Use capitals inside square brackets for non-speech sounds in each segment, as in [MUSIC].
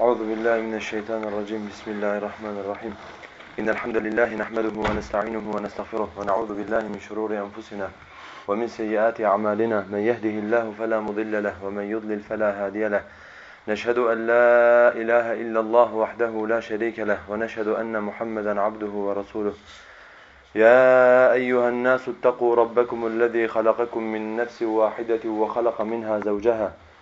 أعوذ بالله من الشيطان الرجيم. بسم الله الرحمن الرحيم. إن الحمد لله نحمده ونستعينه ونستغفره ونعوذ بالله من شرور أنفسنا ومن سيئات أعمالنا. من يهده الله فلا مضل له ومن يضلل فلا هادي له. نشهد أن لا إله إلا الله وحده لا شريك له ونشهد أن محمدا عبده ورسوله. يا أيها الناس اتقوا ربكم الذي خلقكم من نفس واحدة وخلق منها زوجها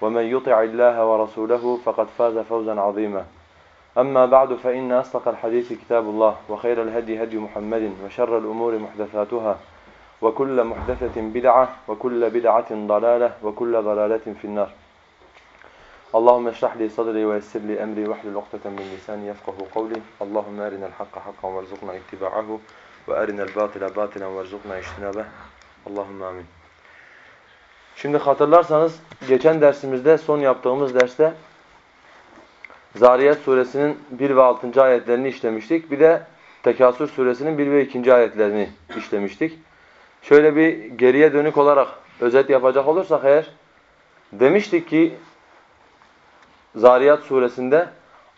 ومن يطع الله ورسوله فقد فاز فوزا عظيما. أما بعد فإن أصدق الحديث كتاب الله وخير الهدي هدي محمد وشر الأمور محدثاتها وكل محدثة بدعة وكل بدعة ضلالة وكل ضلالة في النار. اللهم اشرح لي صدري ويسر لي أمري واحلل عقدة من لساني يفقه قولي. اللهم أرنا الحق حقا وارزقنا اتباعه وأرنا الباطل باطلا وارزقنا اجتنابه. اللهم آمين. Şimdi hatırlarsanız geçen dersimizde son yaptığımız derste Zariyat suresinin 1 ve 6. ayetlerini işlemiştik. Bir de Tekasür suresinin 1 ve 2. ayetlerini işlemiştik. Şöyle bir geriye dönük olarak özet yapacak olursak eğer demiştik ki Zariyat suresinde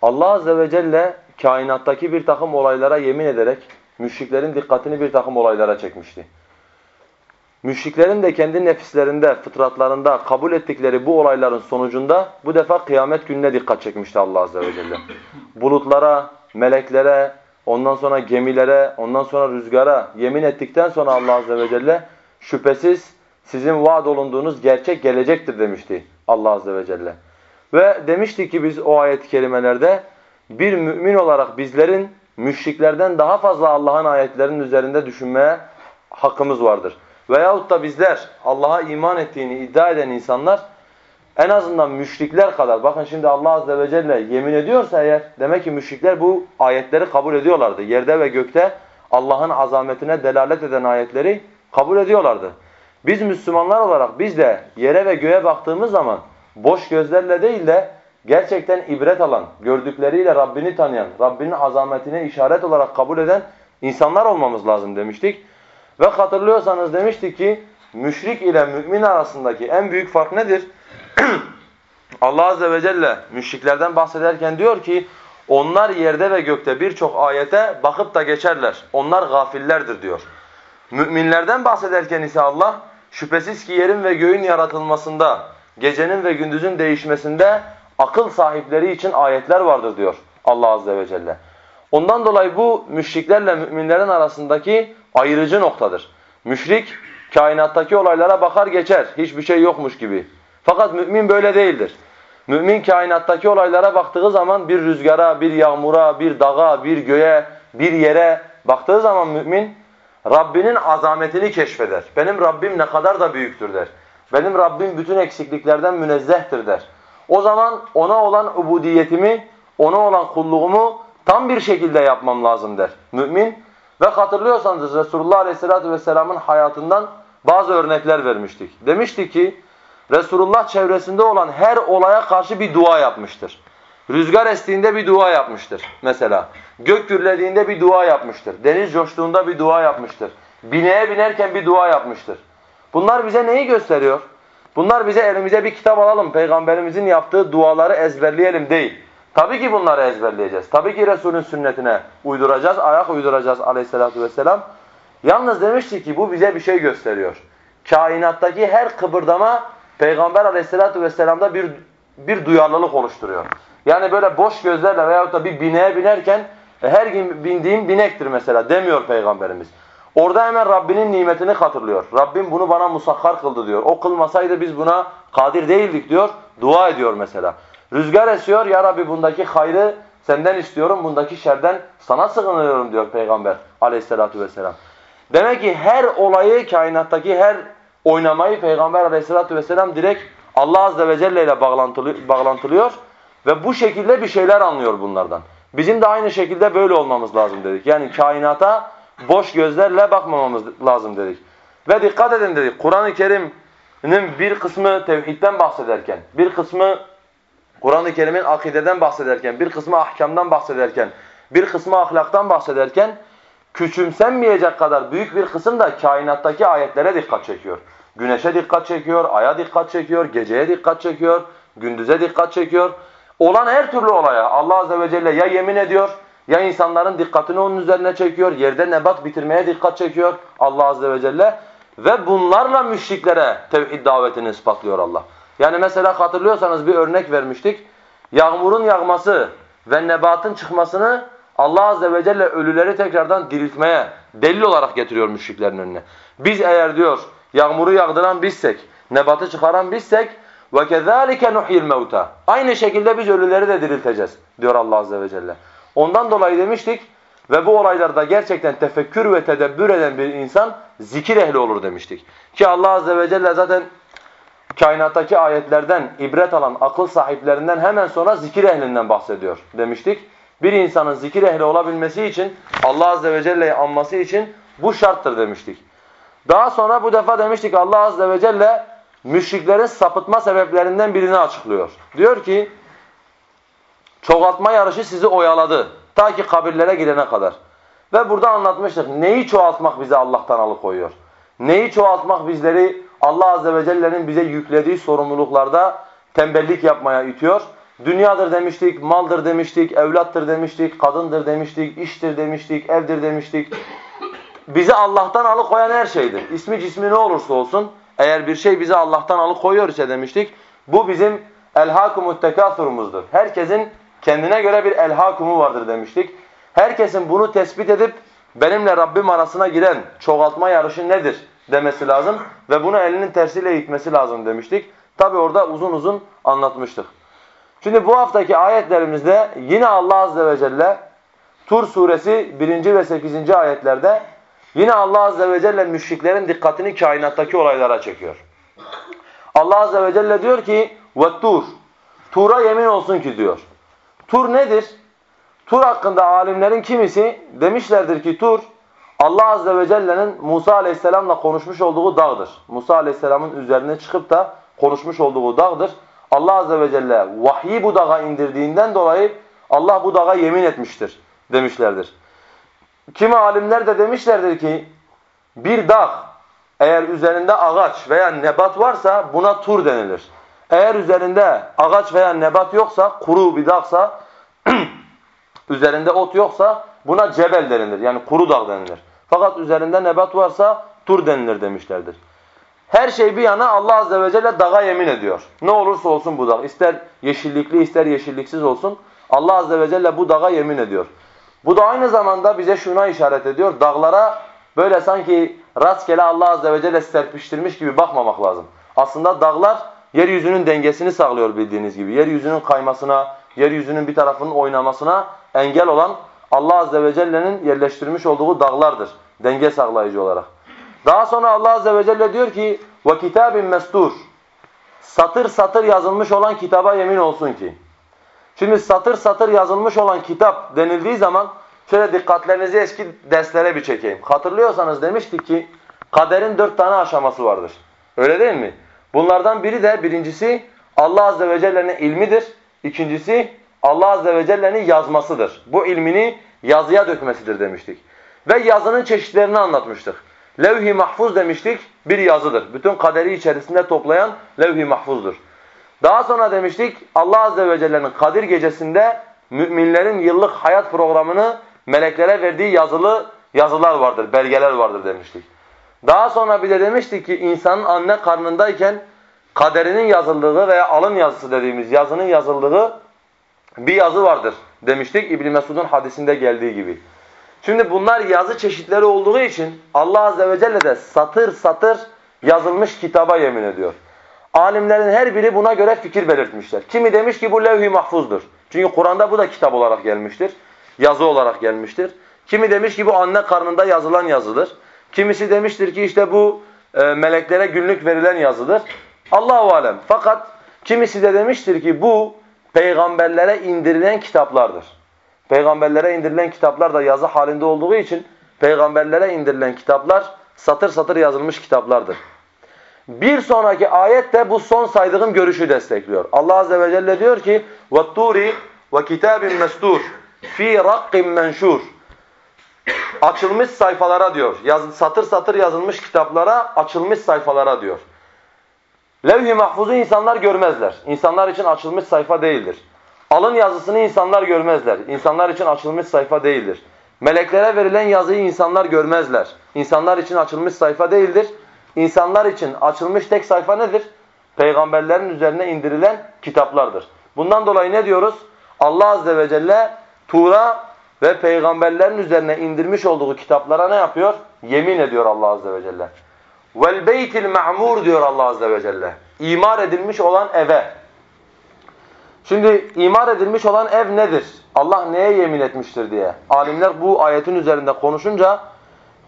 Allah azze ve celle kainattaki bir takım olaylara yemin ederek müşriklerin dikkatini bir takım olaylara çekmişti. Müşriklerin de kendi nefislerinde, fıtratlarında kabul ettikleri bu olayların sonucunda bu defa kıyamet gününe dikkat çekmişti Allah azze ve celle. [LAUGHS] Bulutlara, meleklere, ondan sonra gemilere, ondan sonra rüzgara yemin ettikten sonra Allah azze ve celle şüphesiz sizin vaad olunduğunuz gerçek gelecektir demişti Allah azze ve celle. Ve demişti ki biz o ayet-i kerimelerde bir mümin olarak bizlerin müşriklerden daha fazla Allah'ın ayetlerinin üzerinde düşünmeye hakkımız vardır. Veyahut da bizler Allah'a iman ettiğini iddia eden insanlar en azından müşrikler kadar bakın şimdi Allah azze ve celle yemin ediyorsa eğer demek ki müşrikler bu ayetleri kabul ediyorlardı. Yerde ve gökte Allah'ın azametine delalet eden ayetleri kabul ediyorlardı. Biz Müslümanlar olarak biz de yere ve göğe baktığımız zaman boş gözlerle değil de gerçekten ibret alan, gördükleriyle Rabbini tanıyan, Rabbinin azametine işaret olarak kabul eden insanlar olmamız lazım demiştik. Ve hatırlıyorsanız demiştik ki müşrik ile mümin arasındaki en büyük fark nedir? [CLEARS THROAT] Allah azze ve celle müşriklerden bahsederken diyor ki onlar yerde ve gökte birçok ayete bakıp da geçerler. Onlar gafillerdir diyor. Müminlerden bahsederken ise Allah şüphesiz ki yerin ve göğün yaratılmasında, gecenin ve gündüzün değişmesinde akıl sahipleri için ayetler vardır diyor Allah azze ve celle. Ondan dolayı bu müşriklerle müminlerin arasındaki ayrıcı noktadır. Müşrik kainattaki olaylara bakar geçer. Hiçbir şey yokmuş gibi. Fakat mümin böyle değildir. Mümin kainattaki olaylara baktığı zaman bir rüzgara, bir yağmura, bir dağa, bir göğe, bir yere baktığı zaman mümin Rabbinin azametini keşfeder. Benim Rabbim ne kadar da büyüktür der. Benim Rabbim bütün eksikliklerden münezzehtir der. O zaman ona olan ubudiyetimi, ona olan kulluğumu tam bir şekilde yapmam lazım der. Mümin ve hatırlıyorsanız Resulullah Aleyhisselatü Vesselam'ın hayatından bazı örnekler vermiştik. Demişti ki Resulullah çevresinde olan her olaya karşı bir dua yapmıştır. Rüzgar estiğinde bir dua yapmıştır mesela. Gök gürlediğinde bir dua yapmıştır. Deniz coştuğunda bir dua yapmıştır. Bineğe binerken bir dua yapmıştır. Bunlar bize neyi gösteriyor? Bunlar bize elimize bir kitap alalım, peygamberimizin yaptığı duaları ezberleyelim değil. Tabii ki bunları ezberleyeceğiz. Tabii ki Resulün sünnetine uyduracağız, ayak uyduracağız aleyhissalatu vesselam. Yalnız demişti ki bu bize bir şey gösteriyor. Kainattaki her kıpırdama Peygamber aleyhissalatu vesselam'da bir, bir duyarlılık oluşturuyor. Yani böyle boş gözlerle veyahut da bir bineğe binerken e, her gün bindiğim binektir mesela demiyor Peygamberimiz. Orada hemen Rabbinin nimetini hatırlıyor. Rabbim bunu bana musakhar kıldı diyor. O kılmasaydı biz buna kadir değildik diyor. Dua ediyor mesela. Rüzgar esiyor. Ya Rabbi bundaki hayrı senden istiyorum. Bundaki şerden sana sığınıyorum diyor Peygamber aleyhissalatu vesselam. Demek ki her olayı kainattaki her oynamayı Peygamber aleyhissalatu vesselam direkt Allah azze ve celle ile bağlantılı, bağlantılıyor. Ve bu şekilde bir şeyler anlıyor bunlardan. Bizim de aynı şekilde böyle olmamız lazım dedik. Yani kainata boş gözlerle bakmamamız lazım dedik. Ve dikkat edin dedik. Kur'an-ı Kerim'in bir kısmı tevhidden bahsederken, bir kısmı Kur'an-ı Kerim'in akideden bahsederken, bir kısmı ahkamdan bahsederken, bir kısmı ahlaktan bahsederken küçümsenmeyecek kadar büyük bir kısım da kainattaki ayetlere dikkat çekiyor. Güneşe dikkat çekiyor, aya dikkat çekiyor, geceye dikkat çekiyor, gündüze dikkat çekiyor. Olan her türlü olaya Allah Azze ve Celle ya yemin ediyor, ya insanların dikkatini onun üzerine çekiyor, yerde nebat bitirmeye dikkat çekiyor Allah Azze ve Celle. Ve bunlarla müşriklere tevhid davetini ispatlıyor Allah. Yani mesela hatırlıyorsanız bir örnek vermiştik. Yağmurun yağması ve nebatın çıkmasını Allah Azze ve Celle ölüleri tekrardan diriltmeye delil olarak getiriyor müşriklerin önüne. Biz eğer diyor yağmuru yağdıran bizsek, nebatı çıkaran bizsek وَكَذَٰلِكَ نُحْيِ الْمَوْتَى Aynı şekilde biz ölüleri de dirilteceğiz diyor Allah Azze ve Celle. Ondan dolayı demiştik ve bu olaylarda gerçekten tefekkür ve tedebbür eden bir insan zikir ehli olur demiştik. Ki Allah Azze ve Celle zaten kainattaki ayetlerden ibret alan akıl sahiplerinden hemen sonra zikir ehlinden bahsediyor demiştik. Bir insanın zikir ehli olabilmesi için Allah Azze ve Celle'yi anması için bu şarttır demiştik. Daha sonra bu defa demiştik Allah Azze ve Celle müşriklerin sapıtma sebeplerinden birini açıklıyor. Diyor ki çoğaltma yarışı sizi oyaladı ta ki kabirlere gidene kadar. Ve burada anlatmıştık neyi çoğaltmak bizi Allah'tan alıkoyuyor. Neyi çoğaltmak bizleri Allah Azze ve Celle'nin bize yüklediği sorumluluklarda tembellik yapmaya itiyor. Dünyadır demiştik, maldır demiştik, evlattır demiştik, kadındır demiştik, iştir demiştik, evdir demiştik. Bizi Allah'tan alıkoyan her şeydir. İsmi cismi ne olursa olsun eğer bir şey bizi Allah'tan alıkoyuyor ise demiştik. Bu bizim elhakumut tekasurumuzdur. Herkesin kendine göre bir elhakumu vardır demiştik. Herkesin bunu tespit edip benimle Rabbim arasına giren çoğaltma yarışı nedir demesi lazım. Ve bunu elinin tersiyle itmesi lazım demiştik. Tabi orada uzun uzun anlatmıştık. Şimdi bu haftaki ayetlerimizde yine Allah Azze ve Celle Tur suresi 1. ve 8. ayetlerde yine Allah Azze ve Celle müşriklerin dikkatini kainattaki olaylara çekiyor. Allah Azze ve Celle diyor ki وَتُّرْ Tur'a yemin olsun ki diyor. Tur nedir? Tur hakkında alimlerin kimisi demişlerdir ki Tur Allah Azze ve Celle'nin Musa Aleyhisselam'la konuşmuş olduğu dağdır. Musa Aleyhisselam'ın üzerine çıkıp da konuşmuş olduğu dağdır. Allah Azze ve Celle vahyi bu dağa indirdiğinden dolayı Allah bu dağa yemin etmiştir demişlerdir. Kimi alimler de demişlerdir ki bir dağ eğer üzerinde ağaç veya nebat varsa buna tur denilir. Eğer üzerinde ağaç veya nebat yoksa, kuru bir dağsa, [CLEARS THROAT] üzerinde ot yoksa buna cebel denilir. Yani kuru dağ denilir. Fakat üzerinde nebat varsa tur denilir demişlerdir. Her şey bir yana Allah Azze ve Celle dağa yemin ediyor. Ne olursa olsun bu dağ. İster yeşillikli ister yeşilliksiz olsun. Allah Azze ve Celle bu dağa yemin ediyor. Bu da aynı zamanda bize şuna işaret ediyor. Dağlara böyle sanki rastgele Allah Azze ve Celle serpiştirmiş gibi bakmamak lazım. Aslında dağlar yeryüzünün dengesini sağlıyor bildiğiniz gibi. Yeryüzünün kaymasına, yeryüzünün bir tarafının oynamasına engel olan Allah Azze ve Celle'nin yerleştirmiş olduğu dağlardır. Denge sağlayıcı olarak. Daha sonra Allah Azze ve Celle diyor ki وَكِتَابٍ mestur Satır satır yazılmış olan kitaba yemin olsun ki. Şimdi satır satır yazılmış olan kitap denildiği zaman şöyle dikkatlerinizi eski derslere bir çekeyim. Hatırlıyorsanız demiştik ki kaderin dört tane aşaması vardır. Öyle değil mi? Bunlardan biri de birincisi Allah Azze ve Celle'nin ilmidir. İkincisi Allah Azze ve Celle'nin yazmasıdır. Bu ilmini yazıya dökmesidir demiştik. Ve yazının çeşitlerini anlatmıştık. Levh-i mahfuz demiştik bir yazıdır. Bütün kaderi içerisinde toplayan levh-i mahfuzdur. Daha sonra demiştik Allah Azze ve Celle'nin Kadir gecesinde müminlerin yıllık hayat programını meleklere verdiği yazılı yazılar vardır, belgeler vardır demiştik. Daha sonra bir de demiştik ki insanın anne karnındayken kaderinin yazıldığı veya alın yazısı dediğimiz yazının yazıldığı bir yazı vardır demiştik İbn Mesud'un hadisinde geldiği gibi. Şimdi bunlar yazı çeşitleri olduğu için Allah Azze ve Celle de satır satır yazılmış kitaba yemin ediyor. Alimlerin her biri buna göre fikir belirtmişler. Kimi demiş ki bu levh-i mahfuzdur. Çünkü Kur'an'da bu da kitap olarak gelmiştir. Yazı olarak gelmiştir. Kimi demiş ki bu anne karnında yazılan yazıdır. Kimisi demiştir ki işte bu e, meleklere günlük verilen yazıdır. Allahu alem. Fakat kimisi de demiştir ki bu peygamberlere indirilen kitaplardır. Peygamberlere indirilen kitaplar da yazı halinde olduğu için peygamberlere indirilen kitaplar satır satır yazılmış kitaplardır. Bir sonraki ayet de bu son saydığım görüşü destekliyor. Allah azze ve celle diyor ki: "Vetturi ve kitabin mestur fi raqqin menşur." Açılmış sayfalara diyor. Yaz, satır satır yazılmış kitaplara, açılmış sayfalara diyor. Levh-i mahfuzu insanlar görmezler. İnsanlar için açılmış sayfa değildir. Alın yazısını insanlar görmezler. İnsanlar için açılmış sayfa değildir. Meleklere verilen yazıyı insanlar görmezler. İnsanlar için açılmış sayfa değildir. İnsanlar için açılmış tek sayfa nedir? Peygamberlerin üzerine indirilen kitaplardır. Bundan dolayı ne diyoruz? Allah Azze ve Celle Tura ve peygamberlerin üzerine indirmiş olduğu kitaplara ne yapıyor? Yemin ediyor Allah Azze ve Celle. Vel beytil ma'mur diyor Allah Azze ve Celle. İmar edilmiş olan eve. Şimdi imar edilmiş olan ev nedir? Allah neye yemin etmiştir diye. Alimler bu ayetin üzerinde konuşunca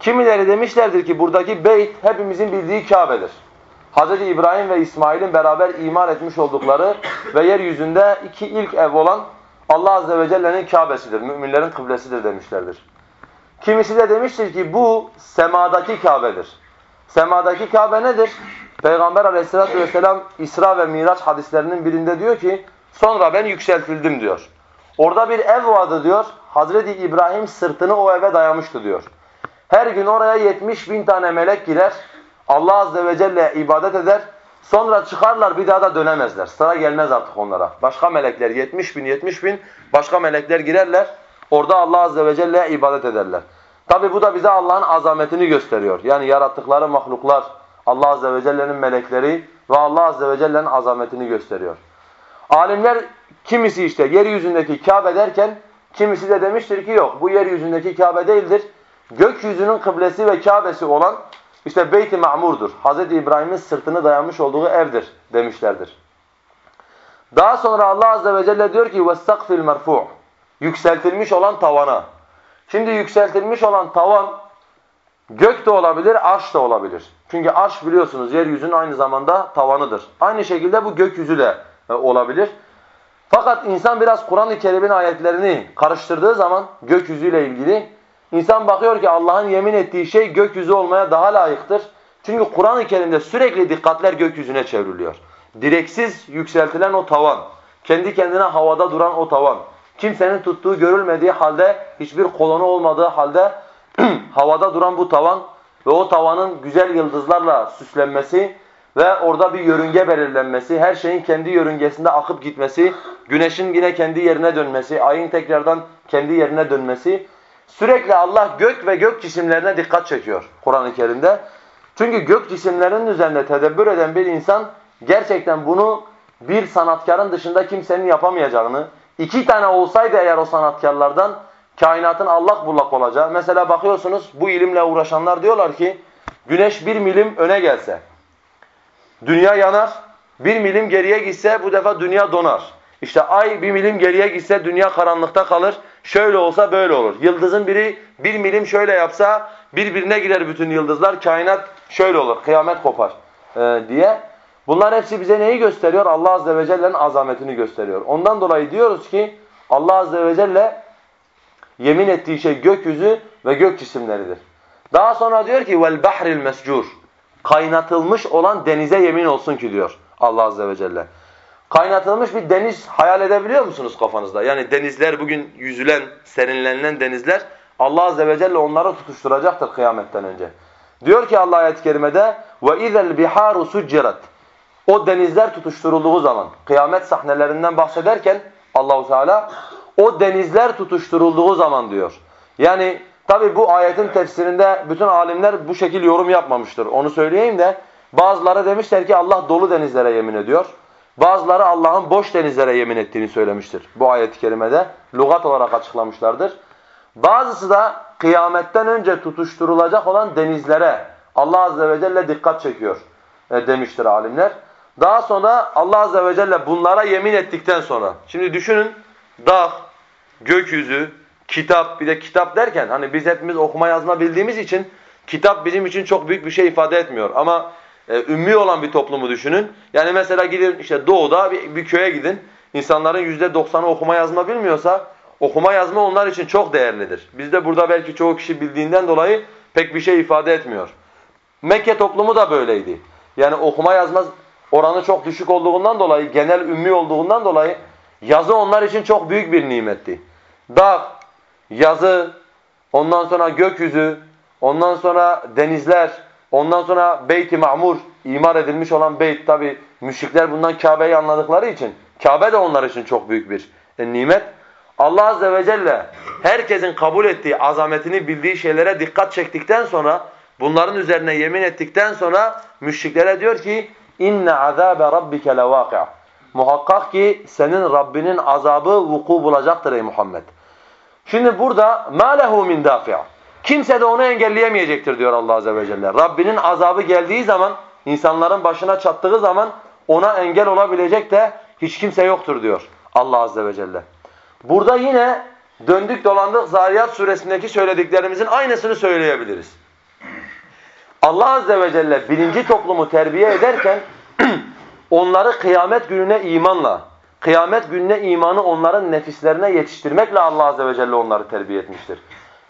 kimileri demişlerdir ki buradaki beyt hepimizin bildiği Kabe'dir. Hz. İbrahim ve İsmail'in beraber imar etmiş oldukları ve yeryüzünde iki ilk ev olan Allah Azze ve Celle'nin Kabe'sidir, müminlerin kıblesidir demişlerdir. Kimisi de demiştir ki bu semadaki Kabe'dir. Semadaki Kabe nedir? Peygamber aleyhissalatü vesselam İsra ve Miraç hadislerinin birinde diyor ki sonra ben yükseltildim diyor. Orada bir ev vardı diyor. Hazreti İbrahim sırtını o eve dayamıştı diyor. Her gün oraya 70 bin tane melek girer. Allah Azze ve Celle ibadet eder. Sonra çıkarlar bir daha da dönemezler. Sıra gelmez artık onlara. Başka melekler 70 bin 70 bin başka melekler girerler. Orada Allah Azze ve Celle'ye ibadet ederler. Tabi bu da bize Allah'ın azametini gösteriyor. Yani yarattıkları mahluklar, Allah Azze ve Celle'nin melekleri ve Allah Azze ve Celle'nin azametini gösteriyor. Alimler kimisi işte yeryüzündeki Kabe derken kimisi de demiştir ki yok bu yeryüzündeki Kabe değildir. Gökyüzünün kıblesi ve Kabe'si olan işte Beyt-i Ma'mur'dur. Hz. İbrahim'in sırtını dayanmış olduğu evdir demişlerdir. Daha sonra Allah Azze ve Celle diyor ki وَالسَّقْفِ الْمَرْفُعُ Yükseltilmiş olan tavana. Şimdi yükseltilmiş olan tavan gök de olabilir, arş da olabilir. Çünkü arş biliyorsunuz yeryüzünün aynı zamanda tavanıdır. Aynı şekilde bu gökyüzü de e, olabilir. Fakat insan biraz Kur'an-ı Kerim'in ayetlerini karıştırdığı zaman gökyüzüyle ilgili insan bakıyor ki Allah'ın yemin ettiği şey gökyüzü olmaya daha layıktır. Çünkü Kur'an-ı Kerim'de sürekli dikkatler gökyüzüne çevriliyor. Direksiz yükseltilen o tavan, kendi kendine havada duran o tavan, kimsenin tuttuğu görülmediği halde, hiçbir kolonu olmadığı halde [CLEARS THROAT] havada duran bu tavan ve o tavanın güzel yıldızlarla süslenmesi ve orada bir yörünge belirlenmesi, her şeyin kendi yörüngesinde akıp gitmesi, güneşin yine kendi yerine dönmesi, ayın tekrardan kendi yerine dönmesi. Sürekli Allah gök ve gök cisimlerine dikkat çekiyor Kur'an-ı Kerim'de. Çünkü gök cisimlerinin üzerinde tedebbür eden bir insan gerçekten bunu bir sanatkarın dışında kimsenin yapamayacağını, iki tane olsaydı eğer o sanatkarlardan kainatın allak bullak olacağı. Mesela bakıyorsunuz bu ilimle uğraşanlar diyorlar ki güneş bir milim öne gelse, dünya yanar, bir milim geriye gitse bu defa dünya donar. İşte ay bir milim geriye gitse dünya karanlıkta kalır. Şöyle olsa böyle olur. Yıldızın biri bir milim şöyle yapsa birbirine girer bütün yıldızlar. Kainat şöyle olur. Kıyamet kopar ee, diye. Bunlar hepsi bize neyi gösteriyor? Allah Azze ve Celle'nin azametini gösteriyor. Ondan dolayı diyoruz ki Allah Azze ve Celle yemin ettiği şey gökyüzü ve gök cisimleridir. Daha sonra diyor ki vel bahril mescur. Kaynatılmış olan denize yemin olsun ki diyor Allah azze ve celle. Kaynatılmış bir deniz hayal edebiliyor musunuz kafanızda? Yani denizler bugün yüzülen, serinlenen denizler Allah azze ve celle onları tutuşturacaktır kıyametten önce. Diyor ki Allah ayet-i kerimede ve izel biharu sucirat. O denizler tutuşturulduğu zaman, kıyamet sahnelerinden bahsederken Allahu Teala o denizler tutuşturulduğu zaman diyor. Yani tabi bu ayetin tefsirinde bütün alimler bu şekil yorum yapmamıştır. Onu söyleyeyim de bazıları demişler ki Allah dolu denizlere yemin ediyor. Bazıları Allah'ın boş denizlere yemin ettiğini söylemiştir bu ayet-i kerimede. Lugat olarak açıklamışlardır. Bazısı da kıyametten önce tutuşturulacak olan denizlere Allah Azze ve Celle dikkat çekiyor e, demiştir alimler. Daha sonra Allah Azze ve Celle bunlara yemin ettikten sonra. Şimdi düşünün dağ, gökyüzü, kitap bir de kitap derken hani biz hepimiz okuma yazma bildiğimiz için kitap bizim için çok büyük bir şey ifade etmiyor. Ama e, ümmi olan bir toplumu düşünün. Yani mesela gidin işte doğuda bir, bir köye gidin. İnsanların yüzde doksanı okuma yazma bilmiyorsa Okuma yazma onlar için çok değerlidir. Bizde burada belki çoğu kişi bildiğinden dolayı pek bir şey ifade etmiyor. Mekke toplumu da böyleydi. Yani okuma yazma oranı çok düşük olduğundan dolayı, genel ümmi olduğundan dolayı yazı onlar için çok büyük bir nimetti. Dağ, yazı, ondan sonra gökyüzü, ondan sonra denizler, ondan sonra Beyt-i Ma'mur, imar edilmiş olan beyt tabi müşrikler bundan Kabe'yi anladıkları için Kabe de onlar için çok büyük bir e, nimet. Allah Azze ve Celle herkesin kabul ettiği, azametini bildiği şeylere dikkat çektikten sonra bunların üzerine yemin ettikten sonra müşriklere diyor ki inne azabe rabbike levâki'a. Muhakkak ki senin Rabbinin azabı vuku bulacaktır ey Muhammed. Şimdi burada ma lehu min dafi'a. Kimse de onu engelleyemeyecektir diyor Allah azze ve celle. Rabbinin azabı geldiği zaman, insanların başına çattığı zaman ona engel olabilecek de hiç kimse yoktur diyor Allah azze ve celle. Burada yine döndük dolandık Zariyat suresindeki söylediklerimizin aynısını söyleyebiliriz. Allah Azze ve Celle birinci toplumu terbiye ederken [CLEARS THROAT] onları kıyamet gününe imanla, kıyamet gününe imanı onların nefislerine yetiştirmekle Allah Azze ve Celle onları terbiye etmiştir.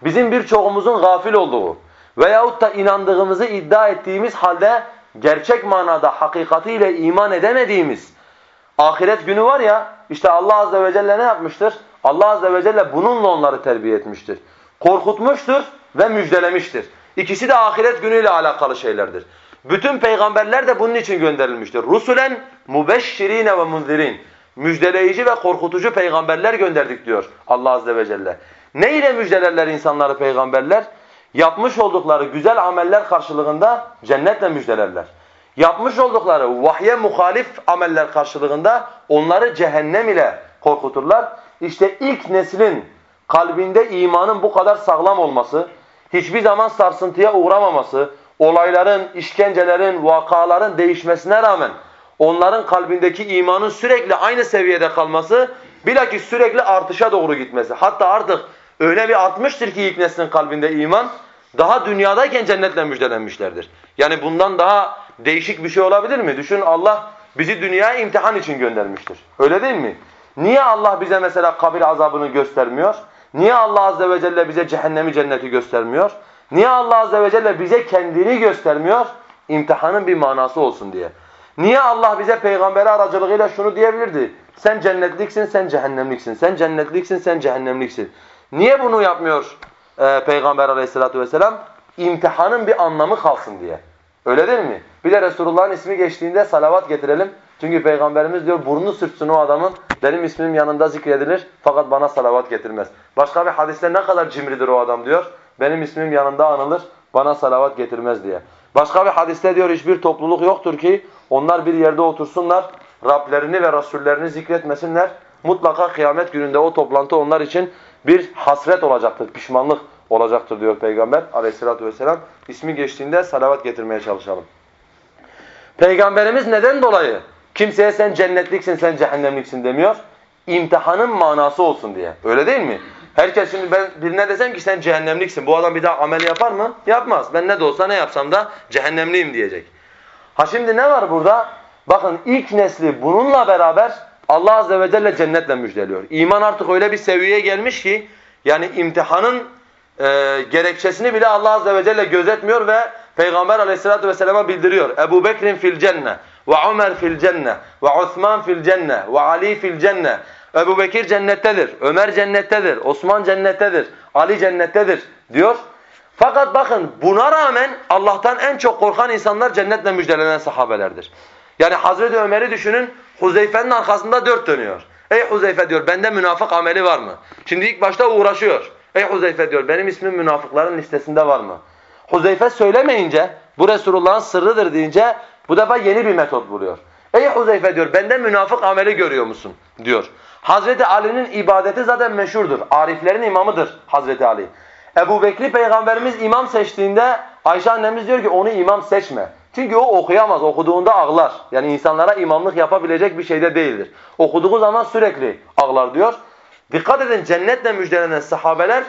Bizim birçoğumuzun gafil olduğu veyahut da inandığımızı iddia ettiğimiz halde gerçek manada hakikatiyle iman edemediğimiz ahiret günü var ya işte Allah Azze ve Celle ne yapmıştır? Allah Azze ve Celle bununla onları terbiye etmiştir. Korkutmuştur ve müjdelemiştir. İkisi de ahiret günüyle alakalı şeylerdir. Bütün peygamberler de bunun için gönderilmiştir. Rusulen mubeşşirine ve munzirin. Müjdeleyici ve korkutucu peygamberler gönderdik diyor Allah Azze ve Celle. Ne ile müjdelerler insanları peygamberler? Yapmış oldukları güzel ameller karşılığında cennetle müjdelerler. Yapmış oldukları vahye muhalif ameller karşılığında onları cehennem ile korkuturlar. İşte ilk neslin kalbinde imanın bu kadar sağlam olması, hiçbir zaman sarsıntıya uğramaması, olayların, işkencelerin, vakaların değişmesine rağmen onların kalbindeki imanın sürekli aynı seviyede kalması, bilakis sürekli artışa doğru gitmesi. Hatta artık öyle bir artmıştır ki ilk neslin kalbinde iman, daha dünyadayken cennetle müjdelenmişlerdir. Yani bundan daha değişik bir şey olabilir mi? Düşün Allah bizi dünyaya imtihan için göndermiştir. Öyle değil mi? Niye Allah bize mesela kabir azabını göstermiyor? Niye Allah azze ve celle bize cehennemi cenneti göstermiyor? Niye Allah azze ve celle bize kendini göstermiyor? İmtihanın bir manası olsun diye. Niye Allah bize peygamberi aracılığıyla şunu diyebilirdi? Sen cennetliksin, sen cehennemliksin. Sen cennetliksin, sen cehennemliksin. Niye bunu yapmıyor e, Peygamber aleyhissalatu vesselam? İmtihanın bir anlamı kalsın diye. Öyle değil mi? Bir de Resulullah'ın ismi geçtiğinde salavat getirelim. Çünkü Peygamberimiz diyor burnu sürtsün o adamın. Benim ismim yanında zikredilir fakat bana salavat getirmez. Başka bir hadiste ne kadar cimridir o adam diyor. Benim ismim yanında anılır bana salavat getirmez diye. Başka bir hadiste diyor hiçbir topluluk yoktur ki onlar bir yerde otursunlar. Rablerini ve Rasullerini zikretmesinler. Mutlaka kıyamet gününde o toplantı onlar için bir hasret olacaktır, pişmanlık olacaktır diyor Peygamber aleyhissalatü vesselam. İsmi geçtiğinde salavat getirmeye çalışalım. Peygamberimiz neden dolayı kimseye sen cennetliksin, sen cehennemliksin demiyor? İmtihanın manası olsun diye. Öyle değil mi? Herkes şimdi ben birine desem ki sen cehennemliksin. Bu adam bir daha amel yapar mı? Yapmaz. Ben ne de olsa ne yapsam da cehennemliyim diyecek. Ha şimdi ne var burada? Bakın ilk nesli bununla beraber Allah Azze ve Celle cennetle müjdeliyor. İman artık öyle bir seviyeye gelmiş ki yani imtihanın e, gerekçesini bile Allah Azze ve Celle gözetmiyor ve Peygamber Aleyhisselatü vesselam'a bildiriyor. Ebu Bekir'in fil cenne ve Ömer fil cenne ve Osman fil cenne ve Ali fil cenne. Ebu Bekir cennettedir, Ömer cennettedir, Osman cennettedir, Ali cennettedir diyor. Fakat bakın buna rağmen Allah'tan en çok korkan insanlar cennetle müjdelenen sahabelerdir. Yani Hazreti Ömer'i düşünün, Huzeyfe'nin arkasında dört dönüyor. Ey Huzeyfe diyor, bende münafık ameli var mı? Şimdi ilk başta uğraşıyor. Ey Huzeyfe diyor, benim ismim münafıkların listesinde var mı? Huzeyfe söylemeyince, bu Resulullah'ın sırrıdır deyince bu defa yeni bir metot buluyor. Ey Huzeyfe diyor, bende münafık ameli görüyor musun? diyor. Hazreti Ali'nin ibadeti zaten meşhurdur. Ariflerin imamıdır Hazreti Ali. Ebu Bekri peygamberimiz imam seçtiğinde Ayşe annemiz diyor ki onu imam seçme. Çünkü o okuyamaz. Okuduğunda ağlar. Yani insanlara imamlık yapabilecek bir şeyde değildir. Okuduğu zaman sürekli ağlar diyor. Dikkat edin cennetle müjdelenen sahabeler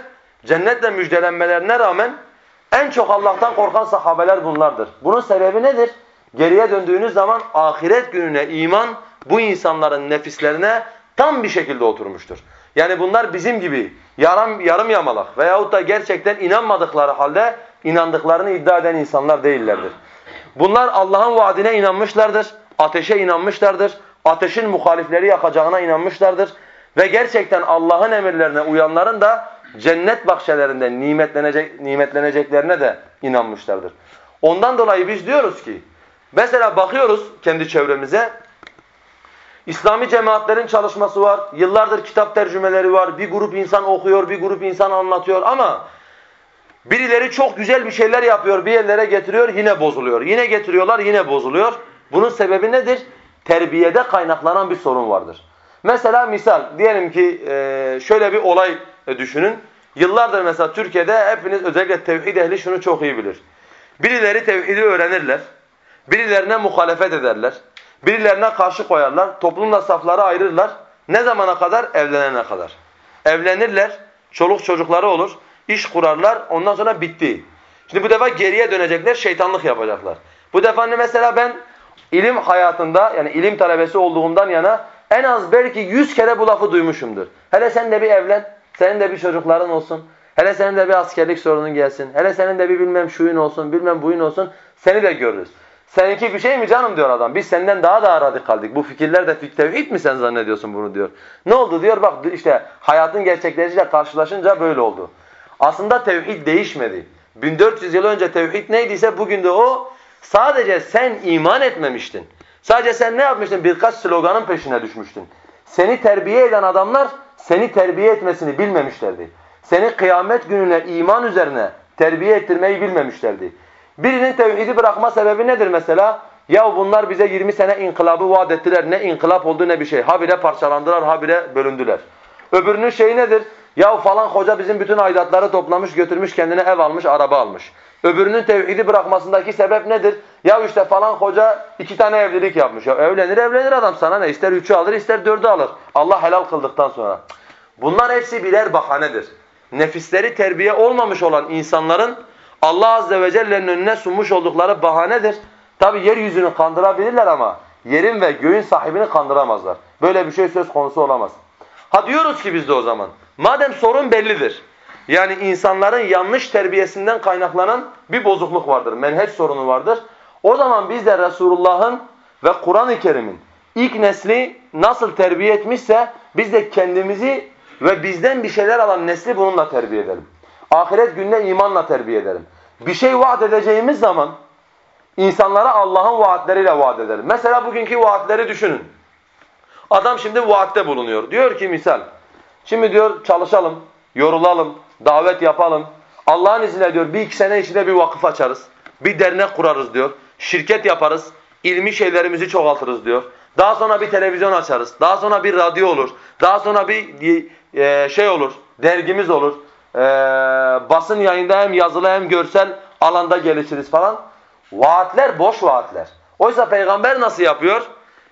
cennetle müjdelenmelerine rağmen en çok Allah'tan korkan sahabeler bunlardır. Bunun sebebi nedir? Geriye döndüğünüz zaman ahiret gününe iman bu insanların nefislerine tam bir şekilde oturmuştur. Yani bunlar bizim gibi yarım, yarım yamalak veyahut da gerçekten inanmadıkları halde inandıklarını iddia eden insanlar değillerdir. Bunlar Allah'ın vaadine inanmışlardır, ateşe inanmışlardır, ateşin muhalifleri yakacağına inanmışlardır ve gerçekten Allah'ın emirlerine uyanların da cennet bahçelerinde nimetlenecek, nimetleneceklerine de inanmışlardır. Ondan dolayı biz diyoruz ki, mesela bakıyoruz kendi çevremize, İslami cemaatlerin çalışması var, yıllardır kitap tercümeleri var, bir grup insan okuyor, bir grup insan anlatıyor ama birileri çok güzel bir şeyler yapıyor, bir yerlere getiriyor, yine bozuluyor. Yine getiriyorlar, yine bozuluyor. Bunun sebebi nedir? Terbiyede kaynaklanan bir sorun vardır. Mesela misal, diyelim ki şöyle bir olay düşünün. Yıllardır mesela Türkiye'de hepiniz özellikle tevhid ehli şunu çok iyi bilir. Birileri tevhidi öğrenirler, birilerine muhalefet ederler. Birilerine karşı koyarlar, toplumla safları ayırırlar. Ne zamana kadar? Evlenene kadar. Evlenirler, çoluk çocukları olur, iş kurarlar, ondan sonra bitti. Şimdi bu defa geriye dönecekler, şeytanlık yapacaklar. Bu defa mesela ben ilim hayatında, yani ilim talebesi olduğumdan yana en az belki yüz kere bu lafı duymuşumdur. Hele sen de bir evlen, senin de bir çocukların olsun. Hele senin de bir askerlik sorunun gelsin. Hele senin de bir bilmem şuyun olsun, bilmem buyun olsun. Seni de görürüz. Seninki bir şey mi canım diyor adam. Biz senden daha daha radikaldik. Bu fikirler de fik tevhid mi sen zannediyorsun bunu diyor. Ne oldu diyor bak işte hayatın gerçekleriyle karşılaşınca böyle oldu. Aslında tevhid değişmedi. 1400 yıl önce tevhid neydiyse bugün de o sadece sen iman etmemiştin. Sadece sen ne yapmıştın? Birkaç sloganın peşine düşmüştün. Seni terbiye eden adamlar seni terbiye etmesini bilmemişlerdi. Seni kıyamet gününe iman üzerine terbiye ettirmeyi bilmemişlerdi. Birinin tevhidi bırakma sebebi nedir mesela? Ya bunlar bize 20 sene inkılabı vaat ettiler. Ne inkılap oldu ne bir şey. Habire parçalandılar, habire bölündüler. Öbürünün şeyi nedir? Ya falan hoca bizim bütün aidatları toplamış, götürmüş kendine ev almış, araba almış. Öbürünün tevhidi bırakmasındaki sebep nedir? Ya işte falan hoca iki tane evlilik yapmış. Ya evlenir evlenir adam sana ne? İster üçü alır ister dördü alır. Allah helal kıldıktan sonra. Bunlar hepsi birer bahanedir. Nefisleri terbiye olmamış olan insanların Allah Azze ve Celle'nin önüne sunmuş oldukları bahanedir. Tabi yeryüzünü kandırabilirler ama yerin ve göğün sahibini kandıramazlar. Böyle bir şey söz konusu olamaz. Ha diyoruz ki biz de o zaman, madem sorun bellidir, yani insanların yanlış terbiyesinden kaynaklanan bir bozukluk vardır, menheç sorunu vardır. O zaman biz de Resulullah'ın ve Kur'an-ı Kerim'in ilk nesli nasıl terbiye etmişse biz de kendimizi ve bizden bir şeyler alan nesli bununla terbiye edelim. Ahiret gününe imanla terbiye edelim. Bir şey vaat edeceğimiz zaman insanlara Allah'ın vaatleriyle vaat edelim. Mesela bugünkü vaatleri düşünün. Adam şimdi vaatte bulunuyor. Diyor ki misal, şimdi diyor çalışalım, yorulalım, davet yapalım. Allah'ın izniyle diyor bir iki sene içinde bir vakıf açarız. Bir dernek kurarız diyor. Şirket yaparız. ilmi şeylerimizi çoğaltırız diyor. Daha sonra bir televizyon açarız. Daha sonra bir radyo olur. Daha sonra bir e, şey olur, dergimiz olur. E, basın yayında hem yazılı hem görsel alanda gelişiriz falan. Vaatler boş vaatler. Oysa peygamber nasıl yapıyor?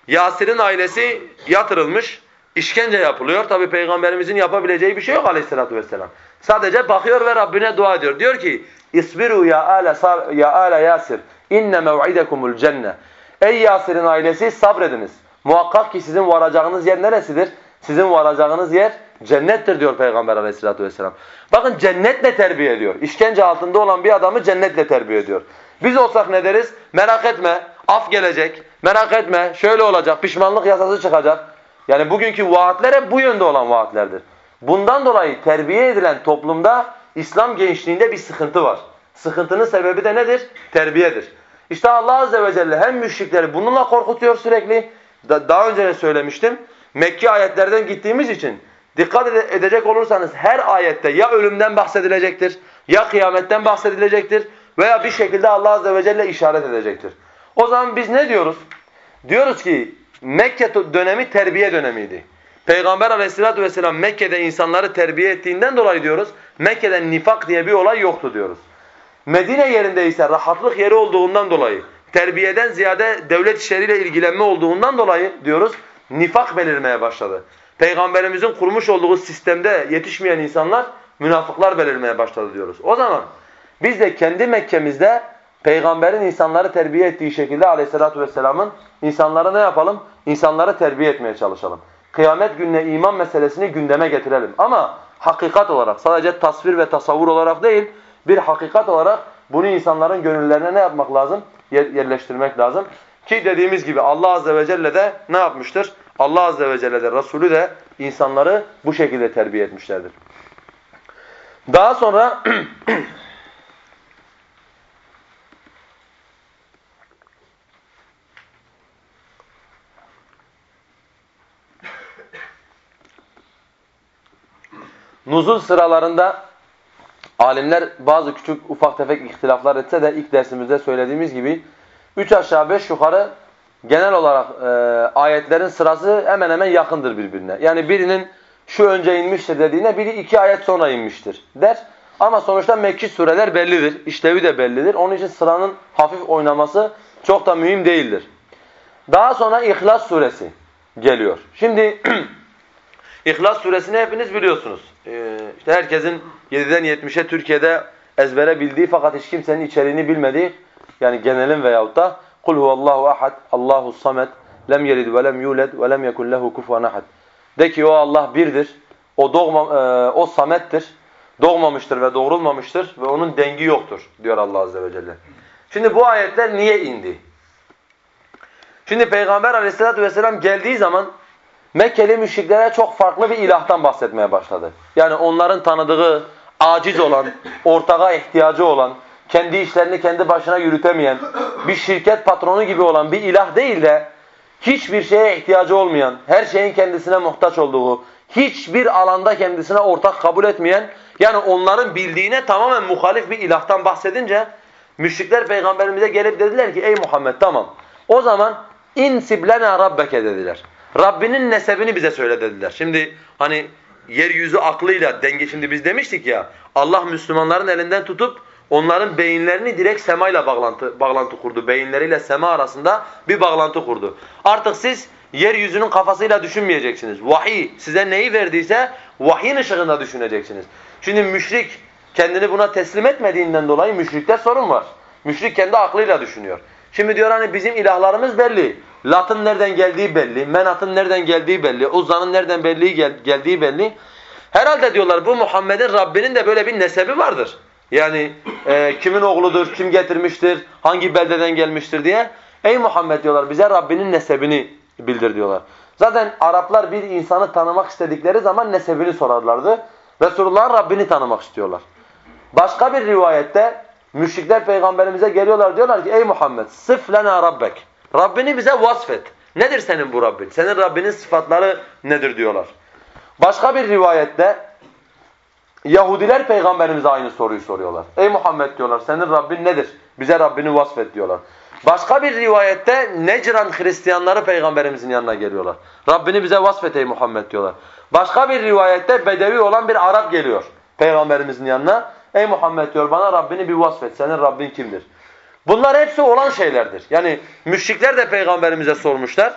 Yasir'in ailesi yatırılmış, işkence yapılıyor. Tabi peygamberimizin yapabileceği bir şey yok aleyhissalatu vesselam. Sadece bakıyor ve Rabbine dua ediyor. Diyor ki, İsbiru ya ale, ya ale Yasir, inne mev'idekumul cenne. Ey Yasir'in ailesi sabrediniz. Muhakkak ki sizin varacağınız yer neresidir? Sizin varacağınız yer cennettir diyor Peygamber aleyhissalatu vesselam. Bakın cennetle terbiye ediyor. İşkence altında olan bir adamı cennetle terbiye ediyor. Biz olsak ne deriz? Merak etme, af gelecek. Merak etme, şöyle olacak, pişmanlık yasası çıkacak. Yani bugünkü vaatler hep bu yönde olan vaatlerdir. Bundan dolayı terbiye edilen toplumda İslam gençliğinde bir sıkıntı var. Sıkıntının sebebi de nedir? Terbiyedir. İşte Allah Azze ve Celle hem müşrikleri bununla korkutuyor sürekli. Daha önce de söylemiştim. Mekke ayetlerden gittiğimiz için dikkat edecek olursanız her ayette ya ölümden bahsedilecektir, ya kıyametten bahsedilecektir veya bir şekilde Allah Azze ve Celle işaret edecektir. O zaman biz ne diyoruz? Diyoruz ki Mekke dönemi terbiye dönemiydi. Peygamber aleyhissalatu vesselam Mekke'de insanları terbiye ettiğinden dolayı diyoruz. Mekke'de nifak diye bir olay yoktu diyoruz. Medine yerinde ise rahatlık yeri olduğundan dolayı, terbiyeden ziyade devlet işleriyle ilgilenme olduğundan dolayı diyoruz, nifak belirmeye başladı. Peygamberimizin kurmuş olduğu sistemde yetişmeyen insanlar, münafıklar belirmeye başladı diyoruz. O zaman biz de kendi Mekke'mizde Peygamberin insanları terbiye ettiği şekilde aleyhissalatu vesselamın insanları ne yapalım? İnsanları terbiye etmeye çalışalım. kıyamet gününe iman meselesini gündeme getirelim. Ama hakikat olarak sadece tasvir ve tasavvur olarak değil bir hakikat olarak bunu insanların gönüllerine ne yapmak lazım? yerleştirmek lazım. Ki dediğimiz gibi Allah Azze ve Celle de ne yapmıştır? Allah Azze ve Celle de Resulü de insanları bu şekilde terbiye etmişlerdir. Daha sonra [CLEARS THROAT] Nuzul sıralarında alimler bazı küçük ufak tefek ihtilaflar etse de ilk dersimizde söylediğimiz gibi üç aşağı beş yukarı genel olarak e, ayetlerin sırası hemen hemen yakındır birbirine. Yani birinin şu önce inmiştir dediğine biri iki ayet sonra inmiştir der. Ama sonuçta Mekki sureler bellidir. İşlevi de bellidir. Onun için sıranın hafif oynaması çok da mühim değildir. Daha sonra İhlas suresi geliyor. Şimdi [CLEARS THROAT] İhlas suresini hepiniz biliyorsunuz. Ee, işte herkesin 7'den 70'e Türkiye'de ezbere bildiği fakat hiç kimsenin içeriğini bilmediği yani genelin veyahut da Kul huvallahu ahad, Allahu samet, lem yelid ve lem yulad ve lem yekun lehu kufuven ahad. De ki o Allah birdir. O doğma e, o samettir. Doğmamıştır ve doğrulmamıştır ve onun dengi yoktur diyor Allah azze ve celle. Şimdi bu ayetler niye indi? Şimdi Peygamber aleyhissalatü vesselam geldiği zaman Mekkeli müşriklere çok farklı bir ilahtan bahsetmeye başladı. Yani onların tanıdığı, aciz olan, ortağa ihtiyacı olan, kendi işlerini kendi başına yürütemeyen, bir şirket patronu gibi olan bir ilah değil de hiçbir şeye ihtiyacı olmayan, her şeyin kendisine muhtaç olduğu, hiçbir alanda kendisine ortak kabul etmeyen, yani onların bildiğine tamamen muhalif bir ilahtan bahsedince müşrikler peygamberimize gelip dediler ki ey Muhammed tamam o zaman insib lena rabbeke dediler. Rabbinin nesebini bize söyle dediler. Şimdi hani yeryüzü aklıyla denge şimdi biz demiştik ya Allah Müslümanların elinden tutup onların beyinlerini direkt semayla bağlantı bağlantı kurdu. Beyinleriyle sema arasında bir bağlantı kurdu. Artık siz yeryüzünün kafasıyla düşünmeyeceksiniz. Vahiy size neyi verdiyse vahyin ışığında düşüneceksiniz. Şimdi müşrik kendini buna teslim etmediğinden dolayı müşrikte sorun var. Müşrik kendi aklıyla düşünüyor. Şimdi diyor hani bizim ilahlarımız belli. Lat'ın nereden geldiği belli, Menat'ın nereden geldiği belli, Uzza'nın nereden belli gel geldiği belli. Herhalde diyorlar bu Muhammed'in Rabbinin de böyle bir nesebi vardır. Yani e, kimin oğludur, kim getirmiştir, hangi beldeden gelmiştir diye. Ey Muhammed diyorlar bize Rabbinin nesebini bildir diyorlar. Zaten Araplar bir insanı tanımak istedikleri zaman nesebini sorarlardı. Resulullah'ın Rabbini tanımak istiyorlar. Başka bir rivayette müşrikler peygamberimize geliyorlar diyorlar ki ey Muhammed sıf lena rabbek. Rabbini bize vasfet. Nedir senin bu Rabbin? Senin Rabbinin sıfatları nedir diyorlar. Başka bir rivayette Yahudiler peygamberimize aynı soruyu soruyorlar. Ey Muhammed diyorlar senin Rabbin nedir? Bize Rabbini vasfet diyorlar. Başka bir rivayette Necran Hristiyanları peygamberimizin yanına geliyorlar. Rabbini bize vasfet ey Muhammed diyorlar. Başka bir rivayette Bedevi olan bir Arap geliyor peygamberimizin yanına. Ey Muhammed diyor bana Rabbini bir vasfet. Senin Rabbin kimdir? Bunlar hepsi olan şeylerdir. Yani müşrikler de peygamberimize sormuşlar.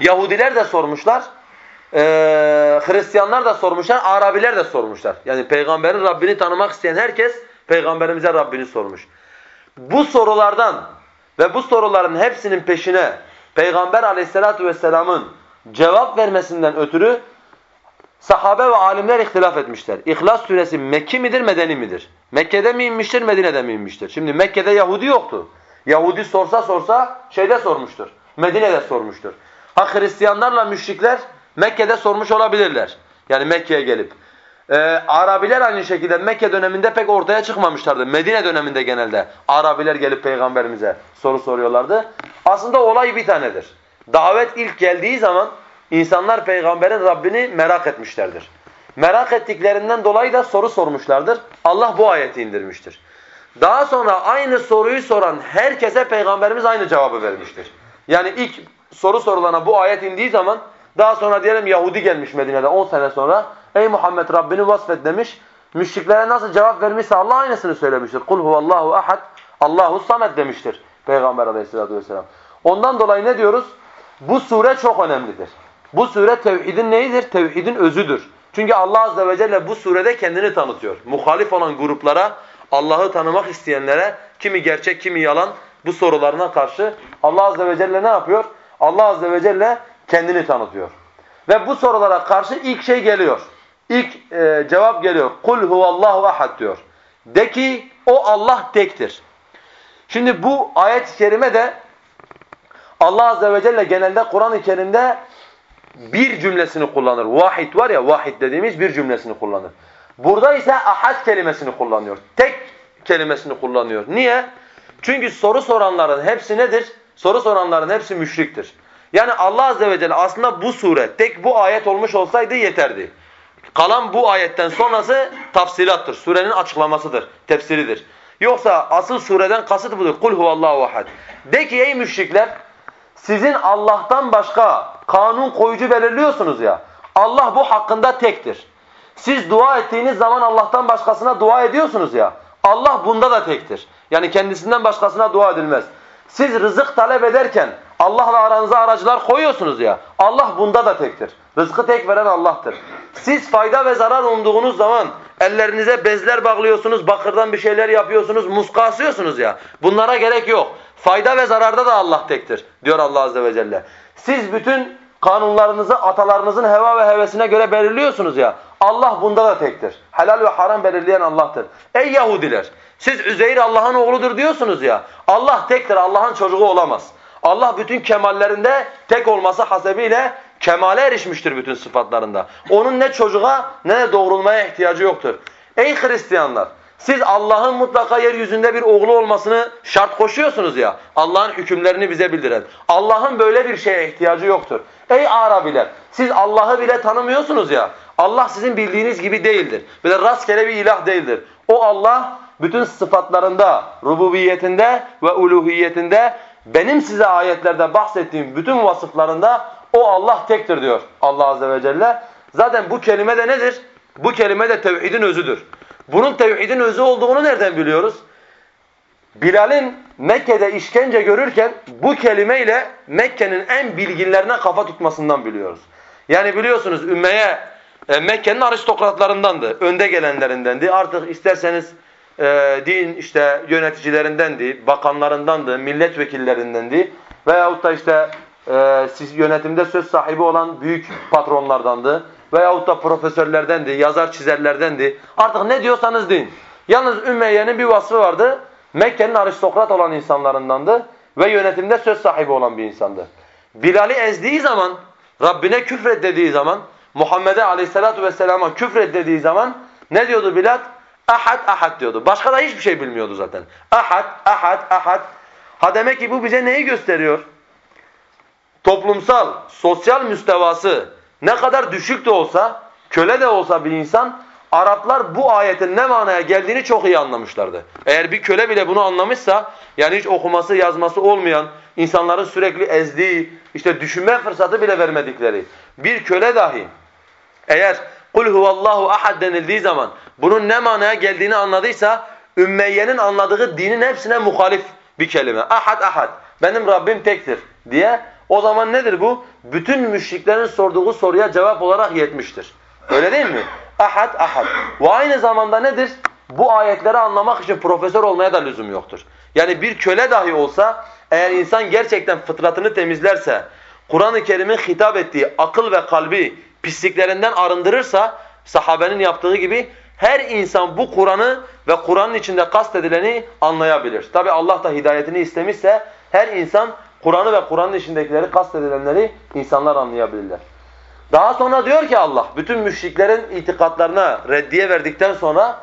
Yahudiler de sormuşlar. Ee, Hristiyanlar da sormuşlar. Arabiler de sormuşlar. Yani peygamberin Rabbini tanımak isteyen herkes peygamberimize Rabbini sormuş. Bu sorulardan ve bu soruların hepsinin peşine peygamber aleyhissalatu vesselamın cevap vermesinden ötürü sahabe ve alimler ihtilaf etmişler. İhlas suresi Mekki midir, Medeni midir? Mekke'de mi inmiştir, Medine'de mi inmiştir? Şimdi Mekke'de Yahudi yoktu. Yahudi sorsa sorsa şeyde sormuştur. Medine'de sormuştur. Ha Hristiyanlarla müşrikler Mekke'de sormuş olabilirler. Yani Mekke'ye gelip. Ee, Arabiler aynı şekilde Mekke döneminde pek ortaya çıkmamışlardı. Medine döneminde genelde Arabiler gelip peygamberimize soru soruyorlardı. Aslında olay bir tanedir. Davet ilk geldiği zaman insanlar peygamberin Rabbini merak etmişlerdir. Merak ettiklerinden dolayı da soru sormuşlardır. Allah bu ayeti indirmiştir. Daha sonra aynı soruyu soran herkese Peygamberimiz aynı cevabı vermiştir. Yani ilk soru sorulana bu ayet indiği zaman daha sonra diyelim Yahudi gelmiş Medine'de 10 sene sonra ey Muhammed Rabbini vasfet demiş. Müşriklere nasıl cevap vermişse Allah aynısını söylemiştir. Kul huvallahu ahad Allahu samet demiştir Peygamber aleyhissalatu vesselam. Ondan dolayı ne diyoruz? Bu sure çok önemlidir. Bu sure tevhidin neyidir? Tevhidin özüdür. Çünkü Allah azze ve celle bu surede kendini tanıtıyor. Muhalif olan gruplara, Allah'ı tanımak isteyenlere kimi gerçek kimi yalan bu sorularına karşı Allah azze ve celle ne yapıyor? Allah azze ve celle kendini tanıtıyor. Ve bu sorulara karşı ilk şey geliyor. İlk e, cevap geliyor. Kul huvallahu ahad diyor. De ki o Allah tektir. Şimdi bu ayet-i kerime de Allah azze ve celle genelde Kur'an-ı Kerim'de bir cümlesini kullanır. Vahid var ya vahid dediğimiz bir cümlesini kullanır. Burada ise ahad kelimesini kullanıyor. Tek kelimesini kullanıyor. Niye? Çünkü soru soranların hepsi nedir? Soru soranların hepsi müşriktir. Yani Allah azze ve celle aslında bu sure tek bu ayet olmuş olsaydı yeterdi. Kalan bu ayetten sonrası tafsilattır. Surenin açıklamasıdır, tefsiridir. Yoksa asıl sureden kasıt budur. Kul huvallahu ahad. De ki ey müşrikler sizin Allah'tan başka kanun koyucu belirliyorsunuz ya. Allah bu hakkında tektir. Siz dua ettiğiniz zaman Allah'tan başkasına dua ediyorsunuz ya. Allah bunda da tektir. Yani kendisinden başkasına dua edilmez. Siz rızık talep ederken Allah'la aranıza aracılar koyuyorsunuz ya. Allah bunda da tektir. Rızkı tek veren Allah'tır. Siz fayda ve zarar umduğunuz zaman ellerinize bezler bağlıyorsunuz, bakırdan bir şeyler yapıyorsunuz, muska asıyorsunuz ya. Bunlara gerek yok. Fayda ve zararda da Allah tektir diyor Allah azze ve celle. Siz bütün kanunlarınızı atalarınızın heva ve hevesine göre belirliyorsunuz ya. Allah bunda da tektir. Helal ve haram belirleyen Allah'tır. Ey Yahudiler! Siz Üzeyr Allah'ın oğludur diyorsunuz ya. Allah tektir, Allah'ın çocuğu olamaz. Allah bütün kemallerinde tek olması hasebiyle kemale erişmiştir bütün sıfatlarında. Onun ne çocuğa ne de doğrulmaya ihtiyacı yoktur. Ey Hristiyanlar! Siz Allah'ın mutlaka yeryüzünde bir oğlu olmasını şart koşuyorsunuz ya. Allah'ın hükümlerini bize bildiren. Allah'ın böyle bir şeye ihtiyacı yoktur. Ey Arabiler! Siz Allah'ı bile tanımıyorsunuz ya. Allah sizin bildiğiniz gibi değildir. Böyle rastgele bir ilah değildir. O Allah bütün sıfatlarında, rububiyetinde ve uluhiyetinde benim size ayetlerde bahsettiğim bütün vasıflarında o Allah tektir diyor Allah azze ve celle. Zaten bu kelime de nedir? Bu kelime de tevhidin özüdür. Bunun tevhidin özü olduğunu nereden biliyoruz? Bilal'in Mekke'de işkence görürken bu kelimeyle Mekke'nin en bilginlerine kafa tutmasından biliyoruz. Yani biliyorsunuz Ümme'ye e, Mekke'nin aristokratlarındandı, önde gelenlerindendi. Artık isterseniz e, din işte yöneticilerindendi, bakanlarındandı, milletvekillerindendi veyahut da işte e, siz yönetimde söz sahibi olan büyük patronlardandı veyahut da profesörlerdendi, yazar çizerlerdendi. Artık ne diyorsanız deyin. Yalnız Ümeyye'nin bir vasfı vardı. Mekke'nin aristokrat olan insanlarındandı ve yönetimde söz sahibi olan bir insandı. Bilal'i ezdiği zaman, Rabbine küfreddediği zaman, Muhammed'e aleyhissalatu vesselama küfreddediği zaman ne diyordu Bilal? Ahad, ahad diyordu. Başka da hiçbir şey bilmiyordu zaten. Ahad, ahad, ahad. Ha demek ki bu bize neyi gösteriyor? Toplumsal, sosyal müstevası ne kadar düşük de olsa, köle de olsa bir insan, Araplar bu ayetin ne manaya geldiğini çok iyi anlamışlardı. Eğer bir köle bile bunu anlamışsa, yani hiç okuması yazması olmayan, insanların sürekli ezdiği, işte düşünme fırsatı bile vermedikleri bir köle dahi eğer kul huvallahu ahad denildiği zaman bunun ne manaya geldiğini anladıysa Ümmeyye'nin anladığı dinin hepsine muhalif bir kelime. Ahad ahad. Benim Rabbim tektir diye. O zaman nedir bu? Bütün müşriklerin sorduğu soruya cevap olarak yetmiştir. Öyle değil mi? Ahad ahad. Ve aynı zamanda nedir? Bu ayetleri anlamak için profesör olmaya da lüzum yoktur. Yani bir köle dahi olsa eğer insan gerçekten fıtratını temizlerse, Kur'an-ı Kerim'in hitap ettiği akıl ve kalbi pisliklerinden arındırırsa sahabenin yaptığı gibi her insan bu Kur'an'ı ve Kur'an'ın içinde kastedileni anlayabilir. Tabi Allah da hidayetini istemişse her insan Kur'an'ı ve Kur'an'ın içindekileri kastedilenleri insanlar anlayabilirler. Daha sonra diyor ki Allah bütün müşriklerin itikatlarına reddiye verdikten sonra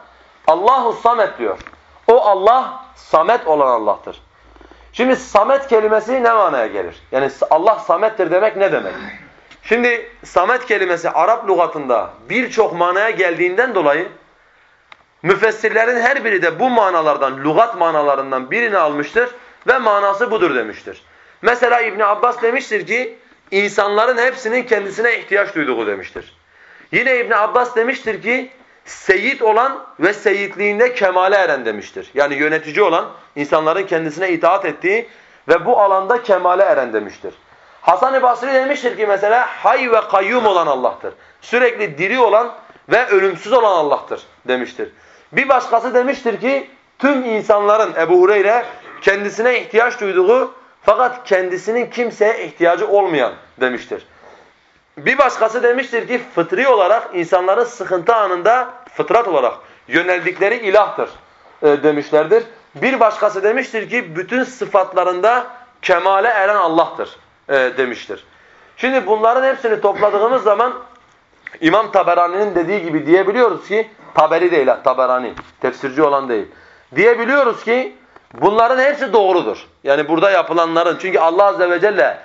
Allahu Samet diyor. O Allah Samet olan Allah'tır. Şimdi Samet kelimesi ne manaya gelir? Yani Allah Samet'tir demek ne demek? Şimdi Samet kelimesi Arap lügatında birçok manaya geldiğinden dolayı müfessirlerin her biri de bu manalardan, lügat manalarından birini almıştır ve manası budur demiştir. Mesela İbn Abbas demiştir ki insanların hepsinin kendisine ihtiyaç duyduğu demiştir. Yine İbn Abbas demiştir ki seyit olan ve seyitliğinde kemale eren demiştir. Yani yönetici olan, insanların kendisine itaat ettiği ve bu alanda kemale eren demiştir. Hasan-ı Basri demiştir ki mesela hay ve kayyum olan Allah'tır. Sürekli diri olan ve ölümsüz olan Allah'tır demiştir. Bir başkası demiştir ki tüm insanların Ebu Hureyre kendisine ihtiyaç duyduğu fakat kendisinin kimseye ihtiyacı olmayan demiştir. bir başkası demiştir ki fıtri olarak insanların sıkıntı anında fıtrat olarak yöneldikleri ilahtır e, demişlerdir. Bir başkası demiştir ki bütün sıfatlarında kemale eren Allah'tır e, demiştir. Şimdi bunların hepsini topladığımız zaman İmam Taberani'nin dediği gibi diyebiliyoruz ki Taberi değil ha Taberani tefsirci olan değil. Diyebiliyoruz ki bunların hepsi doğrudur. Yani burada yapılanların çünkü Allah azze ve celle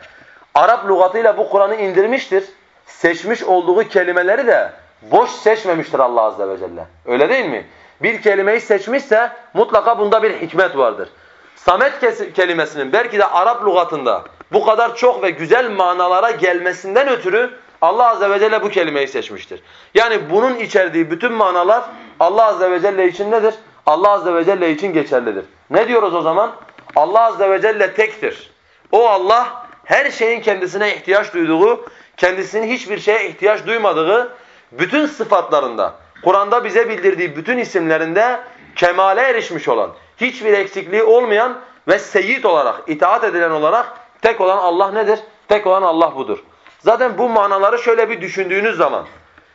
Arap lügatıyla bu Kur'an'ı indirmiştir. Seçmiş olduğu kelimeleri de boş seçmemiştir Allah azze ve celle. Öyle değil mi? Bir kelimeyi seçmişse mutlaka bunda bir hikmet vardır. Samet kelimesinin belki de Arap lügatında bu kadar çok ve güzel manalara gelmesinden ötürü Allah azze ve celle bu kelimeyi seçmiştir. Yani bunun içerdiği bütün manalar Allah azze ve celle için nedir? Allah azze ve celle için geçerlidir. Ne diyoruz o zaman? Allah azze ve celle tektir. O Allah her şeyin kendisine ihtiyaç duyduğu, kendisinin hiçbir şeye ihtiyaç duymadığı bütün sıfatlarında, Kur'an'da bize bildirdiği bütün isimlerinde kemale erişmiş olan, hiçbir eksikliği olmayan ve seyyid olarak, itaat edilen olarak tek olan Allah nedir? Tek olan Allah budur. Zaten bu manaları şöyle bir düşündüğünüz zaman,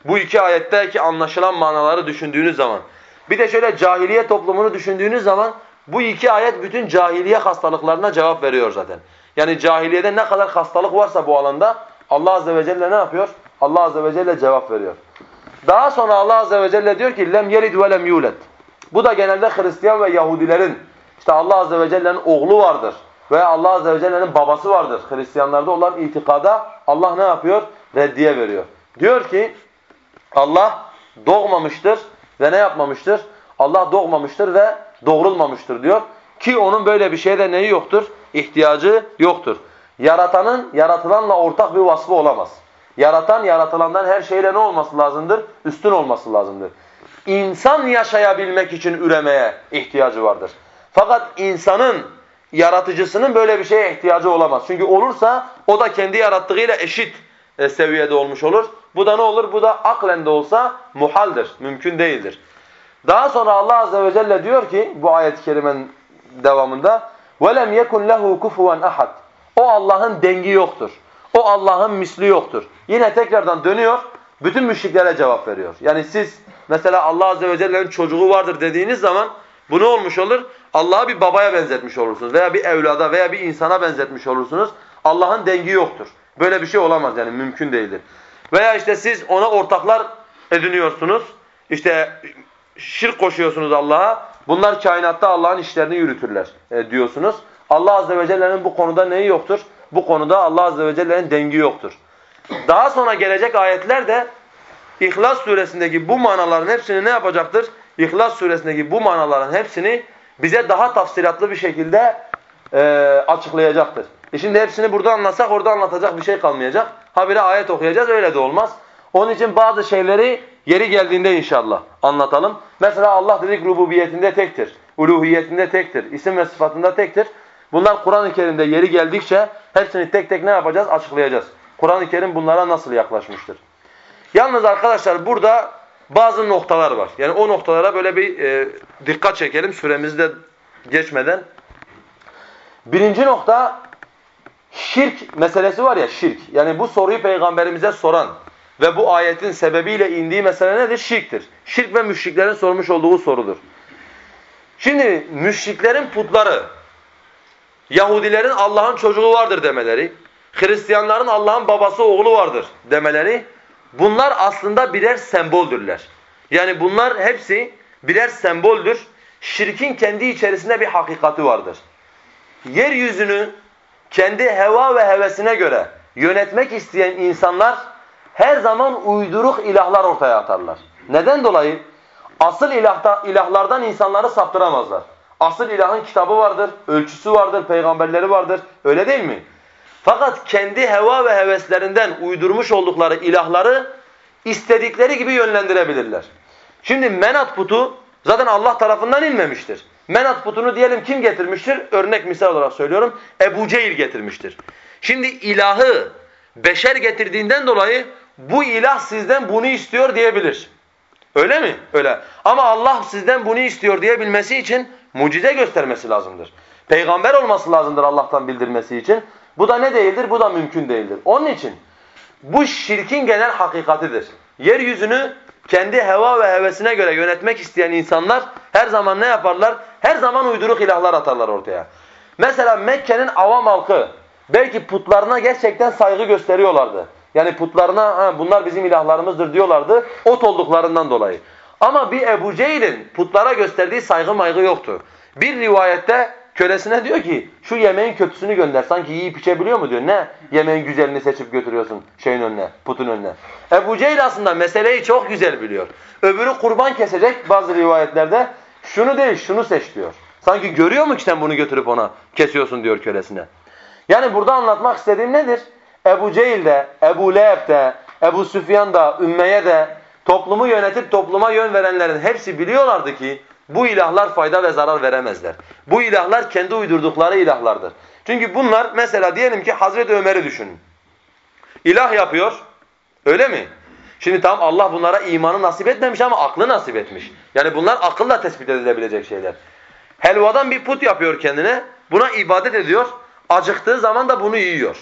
bu iki ayetteki anlaşılan manaları düşündüğünüz zaman, bir de şöyle cahiliye toplumunu düşündüğünüz zaman, bu iki ayet bütün cahiliye hastalıklarına cevap veriyor zaten. Yani cahiliyede ne kadar hastalık varsa bu alanda Allah azze ve celle ne yapıyor? Allah azze ve celle cevap veriyor. Daha sonra Allah azze ve celle diyor ki lem yelid ve lem yulad. Bu da genelde Hristiyan ve Yahudilerin işte Allah azze ve celle'nin oğlu vardır veya Allah azze ve celle'nin babası vardır. Hristiyanlarda olan itikada Allah ne yapıyor? Reddiye veriyor. Diyor ki Allah doğmamıştır ve ne yapmamıştır? Allah doğmamıştır ve doğrulmamıştır diyor. Ki onun böyle bir şeyde neyi yoktur? İhtiyacı yoktur. Yaratanın yaratılanla ortak bir vasfı olamaz. Yaratan yaratılandan her şeyle ne olması lazımdır? Üstün olması lazımdır. İnsan yaşayabilmek için üremeye ihtiyacı vardır. Fakat insanın yaratıcısının böyle bir şeye ihtiyacı olamaz. Çünkü olursa o da kendi yarattığıyla eşit e, seviyede olmuş olur. Bu da ne olur? Bu da aklen de olsa muhaldir, mümkün değildir. Daha sonra Allah azze ve celle diyor ki bu ayet-i kerimenin devamında وَلَمْ يَكُنْ لَهُ كُفُوًا أَحَدٍ O Allah'ın dengi yoktur. O Allah'ın misli yoktur. Yine tekrardan dönüyor, bütün müşriklere cevap veriyor. Yani siz mesela Allah azze ve celle'nin çocuğu vardır dediğiniz zaman bu ne olmuş olur? Allah'ı bir babaya benzetmiş olursunuz veya bir evlada veya bir insana benzetmiş olursunuz. Allah'ın dengi yoktur. Böyle bir şey olamaz yani mümkün değildir. Veya işte siz ona ortaklar ediniyorsunuz. İşte şirk koşuyorsunuz Allah'a. Bunlar kainatta Allah'ın işlerini yürütürler e, diyorsunuz. Allah azze ve celle'nin bu konuda neyi yoktur? Bu konuda Allah azze ve celle'nin dengi yoktur. Daha sonra gelecek ayetler de İhlas suresindeki bu manaların hepsini ne yapacaktır? İhlas suresindeki bu manaların hepsini bize daha tafsilatlı bir şekilde e, açıklayacaktır. E şimdi hepsini burada anlatsak orada anlatacak bir şey kalmayacak. Habire ayet okuyacağız öyle de olmaz. Onun için bazı şeyleri yeri geldiğinde inşallah anlatalım. Mesela Allah dedik rububiyetinde tektir. Uluhiyetinde tektir. isim ve sıfatında tektir. Bunlar Kur'an-ı Kerim'de yeri geldikçe hepsini tek tek ne yapacağız? Açıklayacağız. Kur'an-ı Kerim bunlara nasıl yaklaşmıştır? Yalnız arkadaşlar burada bazı noktalar var. Yani o noktalara böyle bir e, dikkat çekelim süremizi de geçmeden. Birinci nokta şirk meselesi var ya şirk. Yani bu soruyu peygamberimize soran ve bu ayetin sebebiyle indiği mesele nedir? Şirktir. Şirk ve müşriklerin sormuş olduğu sorudur. Şimdi müşriklerin putları, Yahudilerin Allah'ın çocuğu vardır demeleri, Hristiyanların Allah'ın babası oğlu vardır demeleri bunlar aslında birer semboldürler. Yani bunlar hepsi birer semboldür. Şirkin kendi içerisinde bir hakikati vardır. Yeryüzünü kendi heva ve hevesine göre yönetmek isteyen insanlar her zaman uyduruk ilahlar ortaya atarlar. Neden dolayı? Asıl ilahta, ilahlardan insanları saptıramazlar. Asıl ilahın kitabı vardır, ölçüsü vardır, peygamberleri vardır. Öyle değil mi? Fakat kendi heva ve heveslerinden uydurmuş oldukları ilahları istedikleri gibi yönlendirebilirler. Şimdi menat putu zaten Allah tarafından inmemiştir. Menat putunu diyelim kim getirmiştir? Örnek misal olarak söylüyorum. Ebu Cehil getirmiştir. Şimdi ilahı beşer getirdiğinden dolayı bu ilah sizden bunu istiyor diyebilir. Öyle mi? Öyle. Ama Allah sizden bunu istiyor diyebilmesi için mucize göstermesi lazımdır. Peygamber olması lazımdır Allah'tan bildirmesi için. Bu da ne değildir? Bu da mümkün değildir. Onun için Bu şirkin genel hakikatidir. Yeryüzünü kendi heva ve hevesine göre yönetmek isteyen insanlar her zaman ne yaparlar? Her zaman uyduruk ilahlar atarlar ortaya. Mesela Mekke'nin avam halkı belki putlarına gerçekten saygı gösteriyorlardı. Yani putlarına ha, bunlar bizim ilahlarımızdır diyorlardı ot olduklarından dolayı. Ama bir Ebu Cehil'in putlara gösterdiği saygı maygı yoktu. Bir rivayette kölesine diyor ki şu yemeğin kötüsünü gönder. Sanki yiyip içebiliyor mu diyor. Ne yemeğin güzelini seçip götürüyorsun şeyin önüne, putun önüne. Ebu Cehil aslında meseleyi çok güzel biliyor. Öbürü kurban kesecek bazı rivayetlerde. Şunu değil şunu seç diyor. Sanki görüyor mu ki sen bunu götürüp ona kesiyorsun diyor kölesine. Yani burada anlatmak istediğim nedir? Ebu Cehil de, Ebu Leheb de, Ebu Süfyan da, Ümmeye de toplumu yönetip topluma yön verenlerin hepsi biliyorlardı ki bu ilahlar fayda ve zarar veremezler. Bu ilahlar kendi uydurdukları ilahlardır. Çünkü bunlar mesela diyelim ki Hazreti Ömer'i düşünün. İlah yapıyor. Öyle mi? Şimdi tam Allah bunlara imanı nasip etmemiş ama aklı nasip etmiş. Yani bunlar akılla tespit edilebilecek şeyler. Helvadan bir put yapıyor kendine. Buna ibadet ediyor. Acıktığı zaman da bunu yiyor.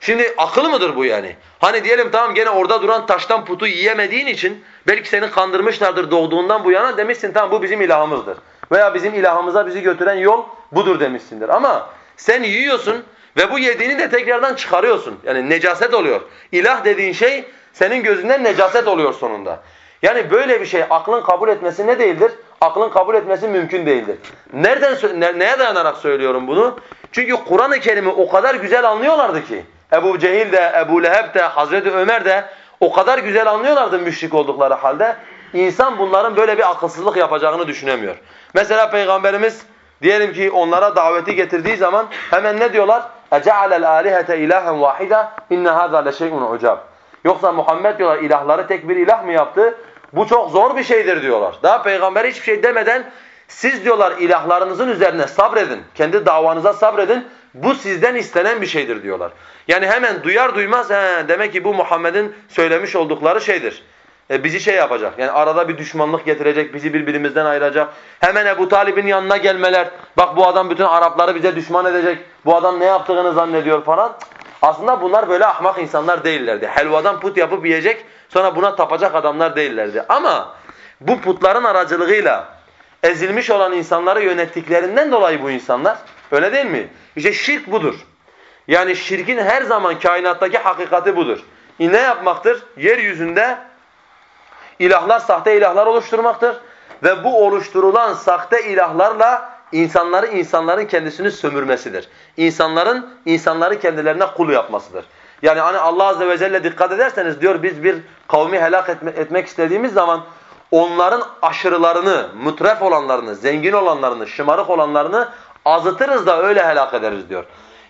Şimdi akıl mıdır bu yani? Hani diyelim tamam gene orada duran taştan putu yiyemediğin için belki seni kandırmışlardır doğduğundan bu yana demişsin tamam bu bizim ilahımızdır. Veya bizim ilahımıza bizi götüren yol budur demişsindir. Ama sen yiyorsun ve bu yediğini de tekrardan çıkarıyorsun. Yani necaset oluyor. İlah dediğin şey senin gözünden necaset oluyor sonunda. Yani böyle bir şey aklın kabul etmesi ne değildir? Aklın kabul etmesi mümkün değildir. Nereden ne, neye dayanarak söylüyorum bunu? Çünkü Kur'an-ı Kerim'i o kadar güzel anlıyorlardı ki Ebu Cehil de, Ebu Leheb de, Hazreti Ömer de o kadar güzel anlıyorlardı müşrik oldukları halde. İnsan bunların böyle bir akılsızlık yapacağını düşünemiyor. Mesela Peygamberimiz diyelim ki onlara daveti getirdiği zaman hemen ne diyorlar? اَجَعَلَ الْآلِهَةَ اِلَٰهًا وَاحِدًا اِنَّ هَذَا لَشَيْءٌ عُجَابٌ Yoksa Muhammed diyorlar ilahları tek bir ilah mı yaptı? Bu çok zor bir şeydir diyorlar. Daha peygamber hiçbir şey demeden siz diyorlar ilahlarınızın üzerine sabredin. Kendi davanıza sabredin. Bu sizden istenen bir şeydir diyorlar. Yani hemen duyar duymaz he, demek ki bu Muhammed'in söylemiş oldukları şeydir. E, bizi şey yapacak. Yani arada bir düşmanlık getirecek, bizi birbirimizden ayıracak. Hemen Ebu Talib'in yanına gelmeler. Bak bu adam bütün Arapları bize düşman edecek. Bu adam ne yaptığını zannediyor falan. Aslında bunlar böyle ahmak insanlar değillerdi. Helvadan put yapıp yiyecek, sonra buna tapacak adamlar değillerdi. Ama bu putların aracılığıyla ezilmiş olan insanları yönettiklerinden dolayı bu insanlar, öyle değil mi? İşte şirk budur. Yani şirkin her zaman kainattaki hakikati budur. E ne yapmaktır? Yeryüzünde ilahlar, sahte ilahlar oluşturmaktır. Ve bu oluşturulan sahte ilahlarla insanları insanların kendisini sömürmesidir. İnsanların insanları kendilerine kul yapmasıdır. Yani hani Allah azze ve celle dikkat ederseniz diyor biz bir kavmi helak etme, etmek istediğimiz zaman onların aşırılarını, mutref olanlarını, zengin olanlarını, şımarık olanlarını azıtırız da öyle helak ederiz diyor.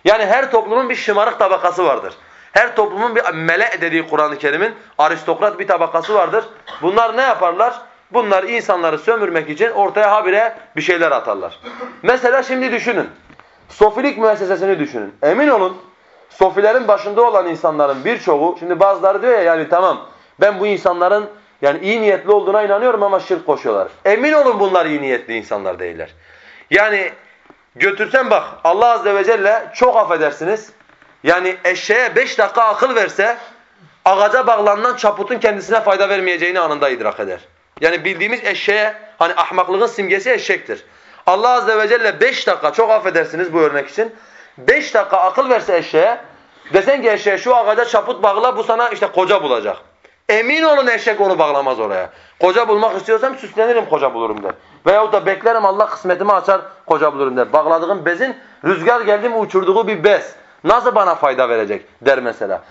Yani her toplumun bir şımarık tabakası vardır. Her toplumun bir mele dediği Kur'an-ı Kerim'in aristokrat bir tabakası vardır. Bunlar ne yaparlar? Bunlar insanları sömürmek için ortaya habire bir şeyler atarlar. Mesela şimdi düşünün. Sofilik müessesesini düşünün. Emin olun sofilerin başında olan insanların birçoğu, şimdi bazıları diyor ya yani tamam ben bu insanların yani iyi niyetli olduğuna inanıyorum ama şirk koşuyorlar. Emin olun bunlar iyi niyetli insanlar değiller. Yani götürsen bak Allah azze ve celle çok affedersiniz. Yani eşeğe beş dakika akıl verse ağaca bağlanan çaputun kendisine fayda vermeyeceğini anında idrak eder. Yani bildiğimiz eşeğe hani ahmaklığın simgesi eşektir. Allah azze ve celle beş dakika çok affedersiniz bu örnek için. Beş dakika akıl verse eşeğe desen ki eşeğe şu ağaca çaput bağla bu sana işte koca bulacak. Emin olun eşek onu bağlamaz oraya. Koca bulmak istiyorsam süslenirim koca bulurum der. Veyahut da beklerim Allah kısmetimi açar koca bulurum der. Bağladığım bezin rüzgar geldi mi uçurduğu bir bez. Nasıl bana fayda verecek der mesela.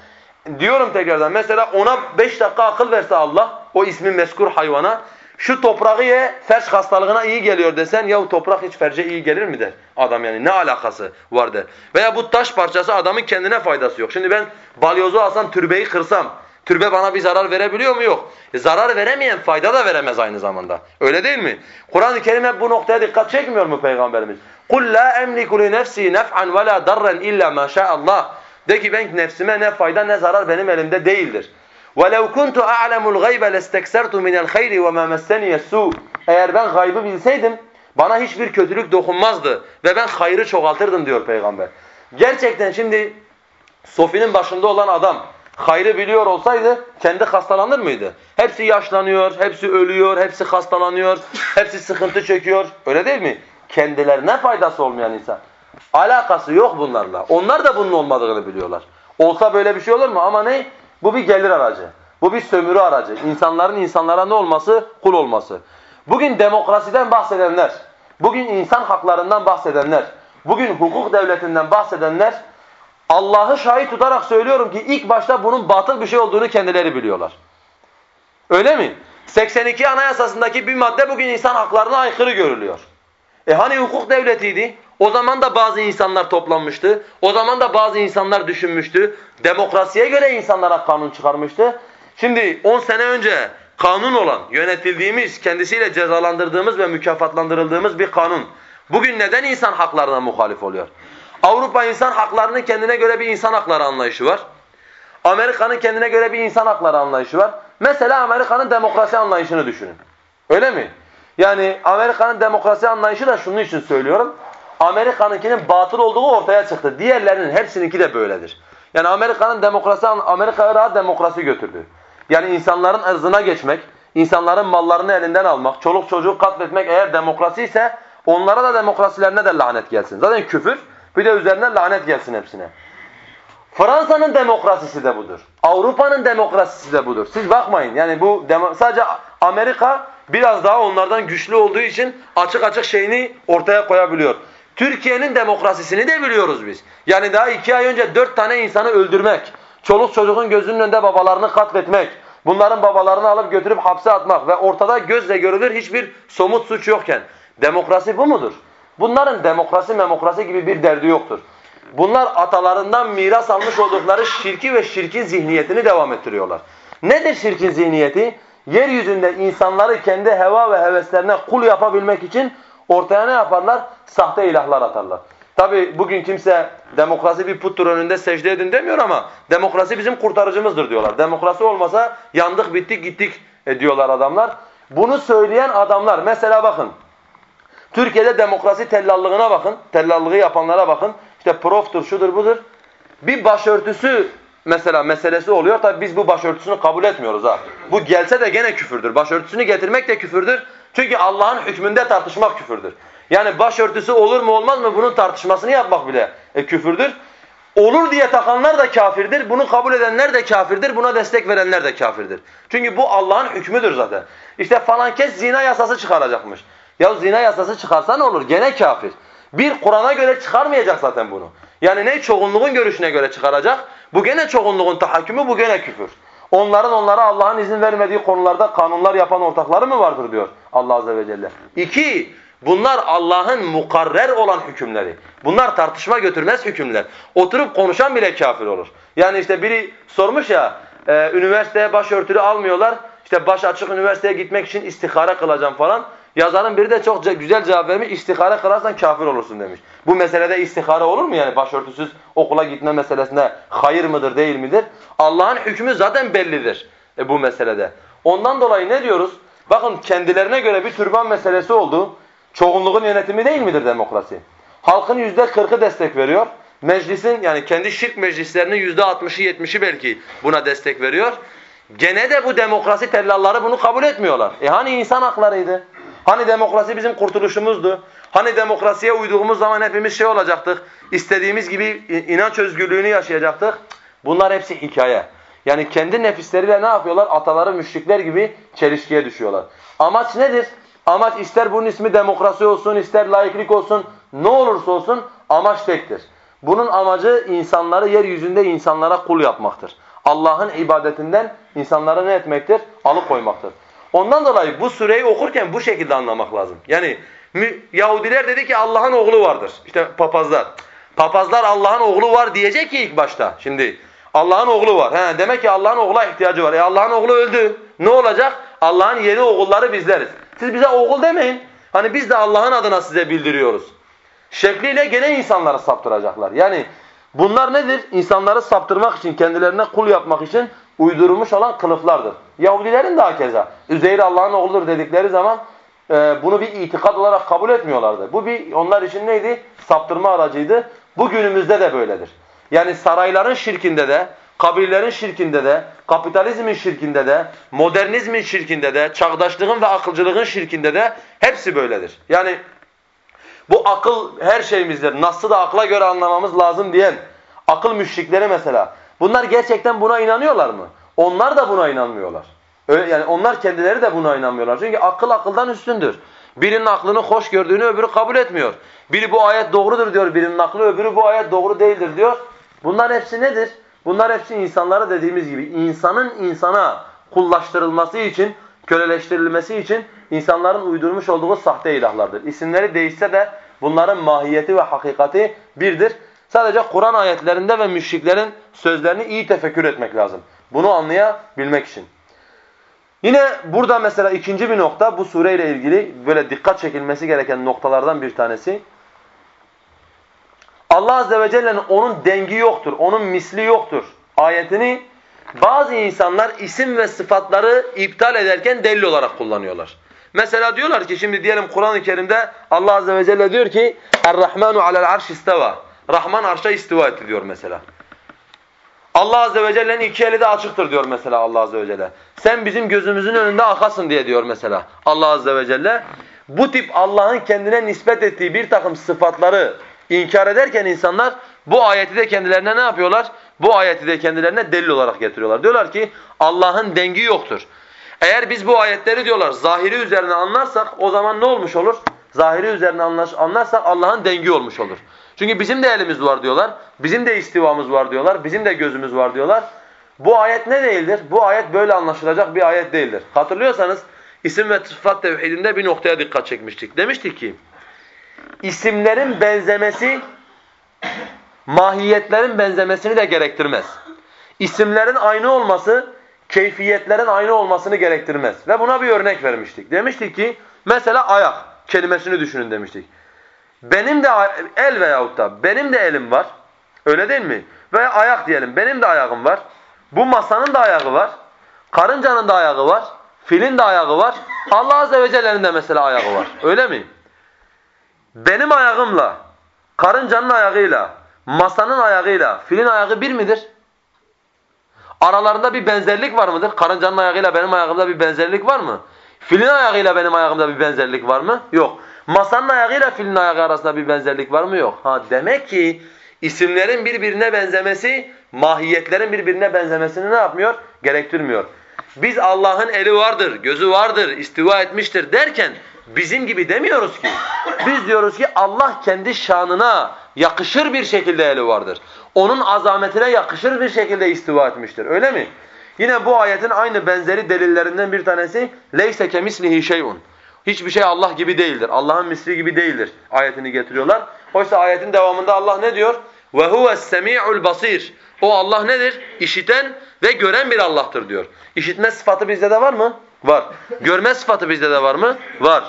Diyorum tekrardan mesela ona beş dakika akıl verse Allah o ismi meskur hayvana şu toprağı ye ferç hastalığına iyi geliyor desen ya toprak hiç ferce iyi gelir mi der adam yani ne alakası var der. Veya bu taş parçası adamın kendine faydası yok. Şimdi ben balyozu alsam türbeyi kırsam türbe bana bir zarar verebiliyor mu? Yok. E zarar veremeyen fayda da veremez aynı zamanda. Öyle değil mi? Kur'an-ı Kerim hep bu noktaya dikkat çekmiyor mu Peygamberimiz? قُلْ لَا اَمْلِكُ لِنَفْسِي نَفْعًا وَلَا ضَرًّا اِلَّا مَا شَاءَ اللّٰهِ De ki ben nefsime ne fayda ne zarar benim elimde değildir. وَلَوْ كُنْتُ أَعْلَمُ الْغَيْبَ لَاسْتَكْسَرْتُ مِنَ الْخَيْرِ وَمَا مَسَّنِيَ السُّوءُ Eğer ben gaybı bilseydim bana hiçbir kötülük dokunmazdı ve ben hayrı çoğaltırdım diyor peygamber. Gerçekten şimdi Sofinin başında olan adam hayrı biliyor olsaydı kendi hastalanır mıydı? Hepsi yaşlanıyor, hepsi ölüyor, hepsi hastalanıyor, hepsi sıkıntı çekiyor. Öyle değil mi? Kendilerine faydası olmayan insan. Alakası yok bunlarla. Onlar da bunun olmadığını biliyorlar. Olsa böyle bir şey olur mu? Ama ne? Bu bir gelir aracı. Bu bir sömürü aracı. İnsanların insanlara ne olması? Kul olması. Bugün demokrasiden bahsedenler, bugün insan haklarından bahsedenler, bugün hukuk devletinden bahsedenler Allah'ı şahit tutarak söylüyorum ki ilk başta bunun batıl bir şey olduğunu kendileri biliyorlar. Öyle mi? 82 Anayasasındaki bir madde bugün insan haklarına aykırı görülüyor. E hani hukuk devletiydi? O zaman da bazı insanlar toplanmıştı. O zaman da bazı insanlar düşünmüştü. Demokrasiye göre insanlara kanun çıkarmıştı. Şimdi 10 sene önce kanun olan, yönetildiğimiz, kendisiyle cezalandırdığımız ve mükafatlandırıldığımız bir kanun. Bugün neden insan haklarına muhalif oluyor? Avrupa insan haklarının kendine göre bir insan hakları anlayışı var. Amerika'nın kendine göre bir insan hakları anlayışı var. Mesela Amerika'nın demokrasi anlayışını düşünün. Öyle mi? Yani Amerika'nın demokrasi anlayışı da şunun için söylüyorum. Amerika'nınkinin batıl olduğu ortaya çıktı. Diğerlerinin hepsininki de böyledir. Yani Amerika'nın demokrasi Amerika Irak'a demokrasi götürdü. Yani insanların ırzına geçmek, insanların mallarını elinden almak, çoluk çocuğu katletmek eğer demokrasi ise onlara da demokrasilerine de lanet gelsin. Zaten küfür bir de üzerine lanet gelsin hepsine. Fransa'nın demokrasisi de budur. Avrupa'nın demokrasisi de budur. Siz bakmayın yani bu sadece Amerika biraz daha onlardan güçlü olduğu için açık açık şeyini ortaya koyabiliyor. Türkiye'nin demokrasisini de biliyoruz biz. Yani daha iki ay önce dört tane insanı öldürmek, çoluk çocuğun gözünün önünde babalarını katletmek, bunların babalarını alıp götürüp hapse atmak ve ortada gözle görülür hiçbir somut suç yokken demokrasi bu mudur? Bunların demokrasi memokrasi gibi bir derdi yoktur. Bunlar atalarından miras almış oldukları şirki ve şirkin zihniyetini devam ettiriyorlar. Nedir şirkin zihniyeti? Yeryüzünde insanları kendi heva ve heveslerine kul yapabilmek için ortaya ne yaparlar? Sahte ilahlar atarlar. Tabi bugün kimse demokrasi bir puttur önünde secde edin demiyor ama demokrasi bizim kurtarıcımızdır diyorlar. Demokrasi olmasa yandık bittik gittik diyorlar adamlar. Bunu söyleyen adamlar mesela bakın Türkiye'de demokrasi tellallığına bakın, tellallığı yapanlara bakın. İşte proftur, şudur budur. Bir başörtüsü mesela meselesi oluyor. Tabi biz bu başörtüsünü kabul etmiyoruz ha. Bu gelse de gene küfürdür. Başörtüsünü getirmek de küfürdür. Çünkü Allah'ın hükmünde tartışmak küfürdür. Yani başörtüsü olur mu olmaz mı bunun tartışmasını yapmak bile e, küfürdür. Olur diye takanlar da kafirdir. Bunu kabul edenler de kafirdir. Buna destek verenler de kafirdir. Çünkü bu Allah'ın hükmüdür zaten. İşte falan kes zina yasası çıkaracakmış. Ya zina yasası çıkarsa ne olur? Gene kafir. Bir Kur'an'a göre çıkarmayacak zaten bunu. Yani ne çoğunluğun görüşüne göre çıkaracak? Bu gene çoğunluğun tahakkümü, bu gene küfür. Onların onlara Allah'ın izin vermediği konularda kanunlar yapan ortakları mı vardır diyor Allah Azze ve Celle. İki, bunlar Allah'ın mukarrer olan hükümleri. Bunlar tartışma götürmez hükümler. Oturup konuşan bile kafir olur. Yani işte biri sormuş ya, e, üniversiteye başörtülü almıyorlar. İşte baş açık üniversiteye gitmek için istihare kılacağım falan. Yazarın biri de çok güzel cevap vermiş. İstihare kılarsan kafir olursun demiş. Bu meselede istihare olur mu yani başörtüsüz okula gitme meselesinde hayır mıdır değil midir? Allah'ın hükmü zaten bellidir e, bu meselede. Ondan dolayı ne diyoruz? Bakın kendilerine göre bir türban meselesi oldu. Çoğunluğun yönetimi değil midir demokrasi? Halkın yüzde kırkı destek veriyor. Meclisin yani kendi şirk meclislerinin yüzde altmışı yetmişi belki buna destek veriyor. Gene de bu demokrasi tellalları bunu kabul etmiyorlar. E hani insan haklarıydı? Hani demokrasi bizim kurtuluşumuzdu? Hani demokrasiye uyduğumuz zaman hepimiz şey olacaktık, istediğimiz gibi inanç özgürlüğünü yaşayacaktık? Bunlar hepsi hikaye. Yani kendi nefisleriyle ne yapıyorlar? Ataları müşrikler gibi çelişkiye düşüyorlar. Amaç nedir? Amaç ister bunun ismi demokrasi olsun, ister laiklik olsun, ne olursa olsun amaç tektir. Bunun amacı insanları yeryüzünde insanlara kul yapmaktır. Allah'ın ibadetinden insanlara ne etmektir? Alıkoymaktır. Ondan dolayı bu sureyi okurken bu şekilde anlamak lazım. Yani Yahudiler dedi ki Allah'ın oğlu vardır. İşte papazlar. Papazlar Allah'ın oğlu var diyecek ki ilk başta. Şimdi Allah'ın oğlu var. He, demek ki Allah'ın oğula ihtiyacı var. E Allah'ın oğlu öldü. Ne olacak? Allah'ın yeni oğulları bizleriz. Siz bize oğul demeyin. Hani biz de Allah'ın adına size bildiriyoruz. Şekliyle gene insanları saptıracaklar. Yani bunlar nedir? İnsanları saptırmak için, kendilerine kul yapmak için uydurulmuş olan kılıflardır. Yahudilerin de keza. Üzeyir Allah'ın oğludur dedikleri zaman e, bunu bir itikad olarak kabul etmiyorlardı. Bu bir onlar için neydi? Saptırma aracıydı. Bu günümüzde de böyledir. Yani sarayların şirkinde de, kabirlerin şirkinde de, kapitalizmin şirkinde de, modernizmin şirkinde de, çağdaşlığın ve akılcılığın şirkinde de hepsi böyledir. Yani bu akıl her şeyimizdir. Nasıl da akla göre anlamamız lazım diyen akıl müşrikleri mesela. Bunlar gerçekten buna inanıyorlar mı? Onlar da buna inanmıyorlar. Öyle, yani onlar kendileri de buna inanmıyorlar. Çünkü akıl akıldan üstündür. Birinin aklını hoş gördüğünü öbürü kabul etmiyor. Biri bu ayet doğrudur diyor birinin aklı, öbürü bu ayet doğru değildir diyor. Bunlar hepsi nedir? Bunlar hepsi insanlara dediğimiz gibi insanın insana kullaştırılması için, köleleştirilmesi için insanların uydurmuş olduğu sahte ilahlardır. İsimleri değişse de bunların mahiyeti ve hakikati birdir. Sadece Kur'an ayetlerinde ve müşriklerin sözlerini iyi tefekkür etmek lazım. Bunu anlayabilmek için. Yine burada mesela ikinci bir nokta bu sureyle ilgili böyle dikkat çekilmesi gereken noktalardan bir tanesi. Allah Azze ve Celle'nin onun dengi yoktur, onun misli yoktur ayetini bazı insanlar isim ve sıfatları iptal ederken delil olarak kullanıyorlar. Mesela diyorlar ki şimdi diyelim Kur'an-ı Kerim'de Allah Azze ve Celle diyor ki Er-Rahmanu alel arş isteva. Rahman arşa istiva etti diyor mesela. Allah Azze ve Celle'nin iki eli de açıktır diyor mesela Allah Azze ve Celle. Sen bizim gözümüzün önünde akasın diye diyor mesela Allah Azze ve Celle. Bu tip Allah'ın kendine nispet ettiği bir takım sıfatları inkar ederken insanlar bu ayeti de kendilerine ne yapıyorlar? Bu ayeti de kendilerine delil olarak getiriyorlar. Diyorlar ki Allah'ın dengi yoktur. Eğer biz bu ayetleri diyorlar zahiri üzerine anlarsak o zaman ne olmuş olur? Zahiri üzerine anlarsak Allah'ın dengi olmuş olur. Çünkü bizim de elimiz var diyorlar. Bizim de istivamız var diyorlar. Bizim de gözümüz var diyorlar. Bu ayet ne değildir? Bu ayet böyle anlaşılacak bir ayet değildir. Hatırlıyorsanız isim ve sıfat tevhidinde bir noktaya dikkat çekmiştik. Demiştik ki isimlerin benzemesi mahiyetlerin benzemesini de gerektirmez. İsimlerin aynı olması keyfiyetlerin aynı olmasını gerektirmez. Ve buna bir örnek vermiştik. Demiştik ki mesela ayak kelimesini düşünün demiştik. Benim de el veyahut da benim de elim var. Öyle değil mi? Veya ayak diyelim. Benim de ayağım var. Bu masanın da ayağı var. Karıncanın da ayağı var. Filin de ayağı var. Allah Azze ve Celle'nin de mesela ayağı var. Öyle mi? Benim ayağımla, karıncanın ayağıyla, masanın ayağıyla, filin ayağı bir midir? Aralarında bir benzerlik var mıdır? Karıncanın ayağıyla benim ayağımda bir benzerlik var mı? Filin ayağıyla benim ayağımda bir benzerlik var mı? Yok. Masanın ayağıyla filin ayağı arasında bir benzerlik var mı? Yok. Ha demek ki isimlerin birbirine benzemesi mahiyetlerin birbirine benzemesini ne yapmıyor? Gerektirmiyor. Biz Allah'ın eli vardır, gözü vardır, istiva etmiştir derken bizim gibi demiyoruz ki. Biz diyoruz ki Allah kendi şanına yakışır bir şekilde eli vardır. Onun azametine yakışır bir şekilde istiva etmiştir. Öyle mi? Yine bu ayetin aynı benzeri delillerinden bir tanesi leyse kemislihi şeyun. Hiçbir şey Allah gibi değildir. Allah'ın misli gibi değildir ayetini getiriyorlar. Oysa ayetin devamında Allah ne diyor? Ve huves-semi'ul basir. O Allah nedir? İşiten ve gören bir Allah'tır diyor. İşitme sıfatı bizde de var mı? Var. Görme sıfatı bizde de var mı? Var.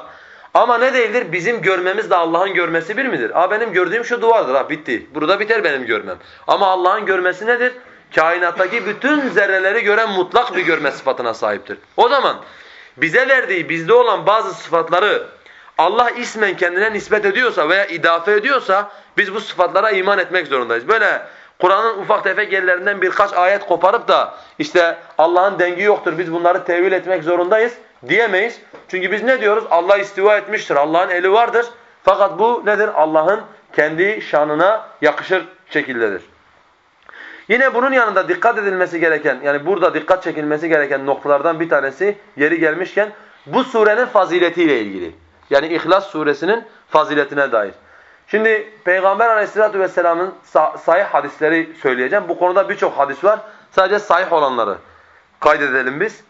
Ama ne değildir? Bizim görmemiz de Allah'ın görmesi bir midir? Aa benim gördüğüm şu duvardır ha bitti. Burada biter benim görmem. Ama Allah'ın görmesi nedir? Kainattaki bütün zerreleri gören mutlak bir görme sıfatına sahiptir. O zaman bize verdiği bizde olan bazı sıfatları Allah ismen kendine nispet ediyorsa veya idafe ediyorsa biz bu sıfatlara iman etmek zorundayız. Böyle Kur'an'ın ufak tefek yerlerinden birkaç ayet koparıp da işte Allah'ın dengi yoktur biz bunları tevil etmek zorundayız diyemeyiz. Çünkü biz ne diyoruz? Allah istiva etmiştir, Allah'ın eli vardır. Fakat bu nedir? Allah'ın kendi şanına yakışır şekildedir. Yine bunun yanında dikkat edilmesi gereken, yani burada dikkat çekilmesi gereken noktalardan bir tanesi yeri gelmişken bu surenin faziletiyle ilgili. Yani İhlas suresinin faziletine dair. Şimdi Peygamber aleyhissalatu vesselamın sahih hadisleri söyleyeceğim. Bu konuda birçok hadis var. Sadece sahih olanları kaydedelim biz.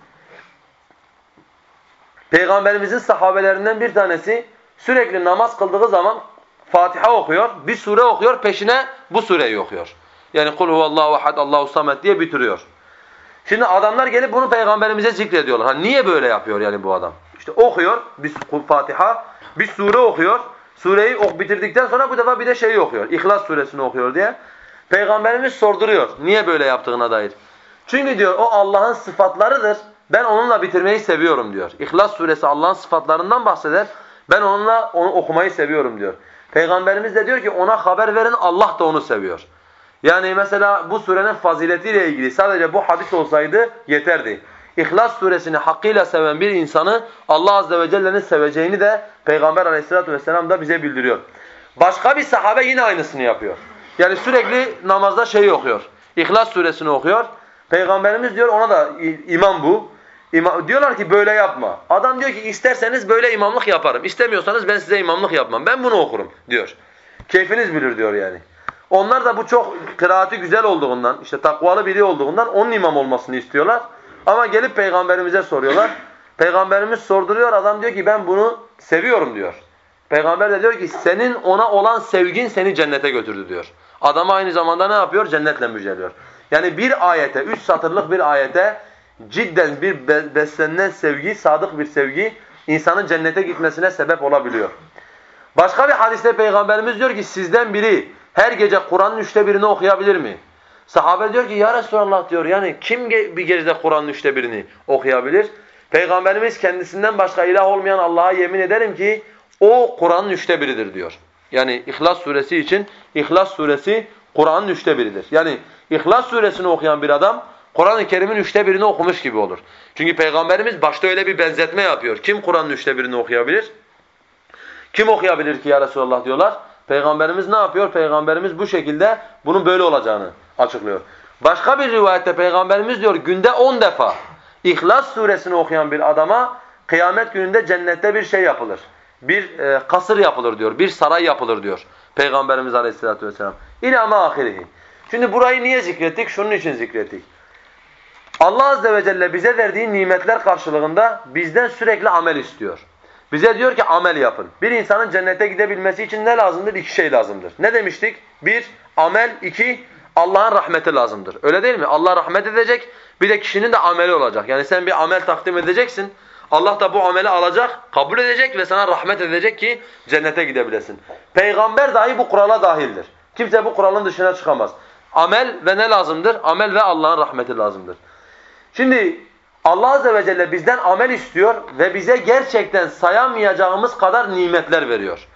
Peygamberimizin sahabelerinden bir tanesi sürekli namaz kıldığı zaman Fatiha okuyor, bir sure okuyor, peşine bu sureyi okuyor. Yani kul huvallahu ehad Allahu samet diye bitiriyor. Şimdi adamlar gelip bunu peygamberimize zikrediyorlar. Ha niye böyle yapıyor yani bu adam? İşte okuyor bir Fatiha, bir sure okuyor. Sureyi ok bitirdikten sonra bu defa bir de şeyi okuyor. İhlas suresini okuyor diye. Peygamberimiz sorduruyor niye böyle yaptığına dair. Çünkü diyor o Allah'ın sıfatlarıdır. Ben onunla bitirmeyi seviyorum diyor. İhlas suresi Allah'ın sıfatlarından bahseder. Ben onunla onu okumayı seviyorum diyor. Peygamberimiz de diyor ki ona haber verin Allah da onu seviyor. Yani mesela bu surenin faziletiyle ilgili sadece bu hadis olsaydı yeterdi. İhlas suresini hakkıyla seven bir insanı Allah azze ve celle'nin seveceğini de Peygamber aleyhissalatu vesselam da bize bildiriyor. Başka bir sahabe yine aynısını yapıyor. Yani sürekli namazda şeyi okuyor. İhlas suresini okuyor. Peygamberimiz diyor ona da imam bu. İmam, diyorlar ki böyle yapma. Adam diyor ki isterseniz böyle imamlık yaparım. İstemiyorsanız ben size imamlık yapmam. Ben bunu okurum diyor. Keyfiniz bilir diyor yani. Onlar da bu çok kıraati güzel olduğundan, işte takvalı biri olduğundan onun imam olmasını istiyorlar. Ama gelip peygamberimize soruyorlar. Peygamberimiz sorduruyor, adam diyor ki ben bunu seviyorum diyor. Peygamber de diyor ki senin ona olan sevgin seni cennete götürdü diyor. Adam aynı zamanda ne yapıyor? Cennetle müjdeliyor. Yani bir ayete, üç satırlık bir ayete cidden bir beslenen sevgi, sadık bir sevgi insanın cennete gitmesine sebep olabiliyor. Başka bir hadiste Peygamberimiz diyor ki sizden biri her gece Kur'an'ın üçte birini okuyabilir mi? Sahabe diyor ki ya Resulallah diyor yani kim bir gecede Kur'an'ın üçte birini okuyabilir? Peygamberimiz kendisinden başka ilah olmayan Allah'a yemin ederim ki o Kur'an'ın üçte biridir diyor. Yani İhlas suresi için İhlas suresi Kur'an'ın üçte biridir. Yani İhlas suresini okuyan bir adam Kur'an-ı Kerim'in üçte birini okumuş gibi olur. Çünkü Peygamberimiz başta öyle bir benzetme yapıyor. Kim Kur'an'ın üçte birini okuyabilir? Kim okuyabilir ki ya Resulallah diyorlar. Peygamberimiz ne yapıyor? Peygamberimiz bu şekilde bunun böyle olacağını açıklıyor. Başka bir rivayette Peygamberimiz diyor günde on defa İhlas suresini okuyan bir adama kıyamet gününde cennette bir şey yapılır. Bir e, kasır yapılır diyor. Bir saray yapılır diyor. Peygamberimiz aleyhissalatü vesselam. İlâ mâ ahirihi. Şimdi burayı niye zikrettik? Şunun için zikrettik. Allah azze ve celle bize verdiği nimetler karşılığında bizden sürekli amel istiyor. Bize diyor ki amel yapın. Bir insanın cennete gidebilmesi için ne lazımdır? İki şey lazımdır. Ne demiştik? Bir, amel. iki Allah'ın rahmeti lazımdır. Öyle değil mi? Allah rahmet edecek. Bir de kişinin de ameli olacak. Yani sen bir amel takdim edeceksin. Allah da bu ameli alacak, kabul edecek ve sana rahmet edecek ki cennete gidebilesin. Peygamber dahi bu kurala dahildir. Kimse bu kuralın dışına çıkamaz. Amel ve ne lazımdır? Amel ve Allah'ın rahmeti lazımdır. Şimdi Allah Azze ve Celle bizden amel istiyor ve bize gerçekten sayamayacağımız kadar nimetler veriyor.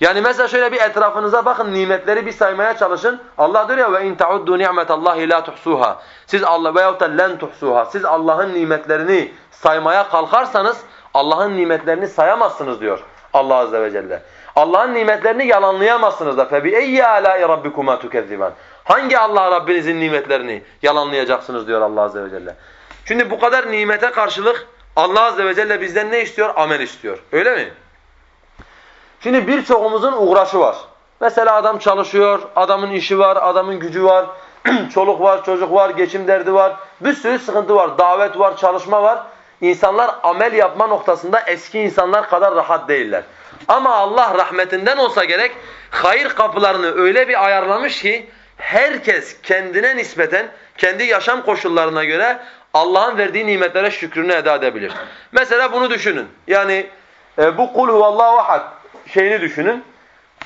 Yani mesela şöyle bir etrafınıza bakın nimetleri bir saymaya çalışın. Allah diyor ya ve in tauddu ni'metallahi la tuhsuha. Siz Allah veyahut da len tuhsuha. Siz Allah'ın nimetlerini saymaya kalkarsanız Allah'ın nimetlerini sayamazsınız diyor Allah azze ve celle. Allah'ın nimetlerini yalanlayamazsınız da. Febi eyyi alâi rabbikuma tukezziban. Hangi Allah Rabbinizin nimetlerini yalanlayacaksınız diyor Allah azze ve celle. Şimdi bu kadar nimete karşılık Allah azze ve celle bizden ne istiyor? Amel istiyor. Öyle mi? Şimdi birçoğumuzun uğraşı var. Mesela adam çalışıyor, adamın işi var, adamın gücü var, [CLEARS THROAT] çoluk var, çocuk var, geçim derdi var. Bir sürü sıkıntı var, davet var, çalışma var. İnsanlar amel yapma noktasında eski insanlar kadar rahat değiller. Ama Allah rahmetinden olsa gerek hayır kapılarını öyle bir ayarlamış ki herkes kendine nispeten kendi yaşam koşullarına göre Allah'ın verdiği nimetlere şükrünü eda edebilir. Mesela bunu düşünün. Yani e, bu kul huvallahu ahad şeyini düşünün.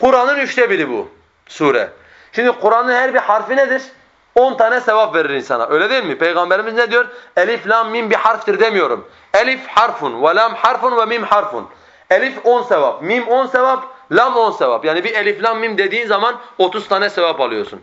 Kur'an'ın üçte biri bu sure. Şimdi Kur'an'ın her bir harfi nedir? 10 tane sevap verir insana. Öyle değil mi? Peygamberimiz ne diyor? Elif, lam, mim bir harftir demiyorum. Elif harfun ve lam harfun ve mim harfun. Elif 10 sevap, mim 10 sevap, lam 10 sevap. Yani bir elif, lam, mim dediğin zaman 30 tane sevap alıyorsun.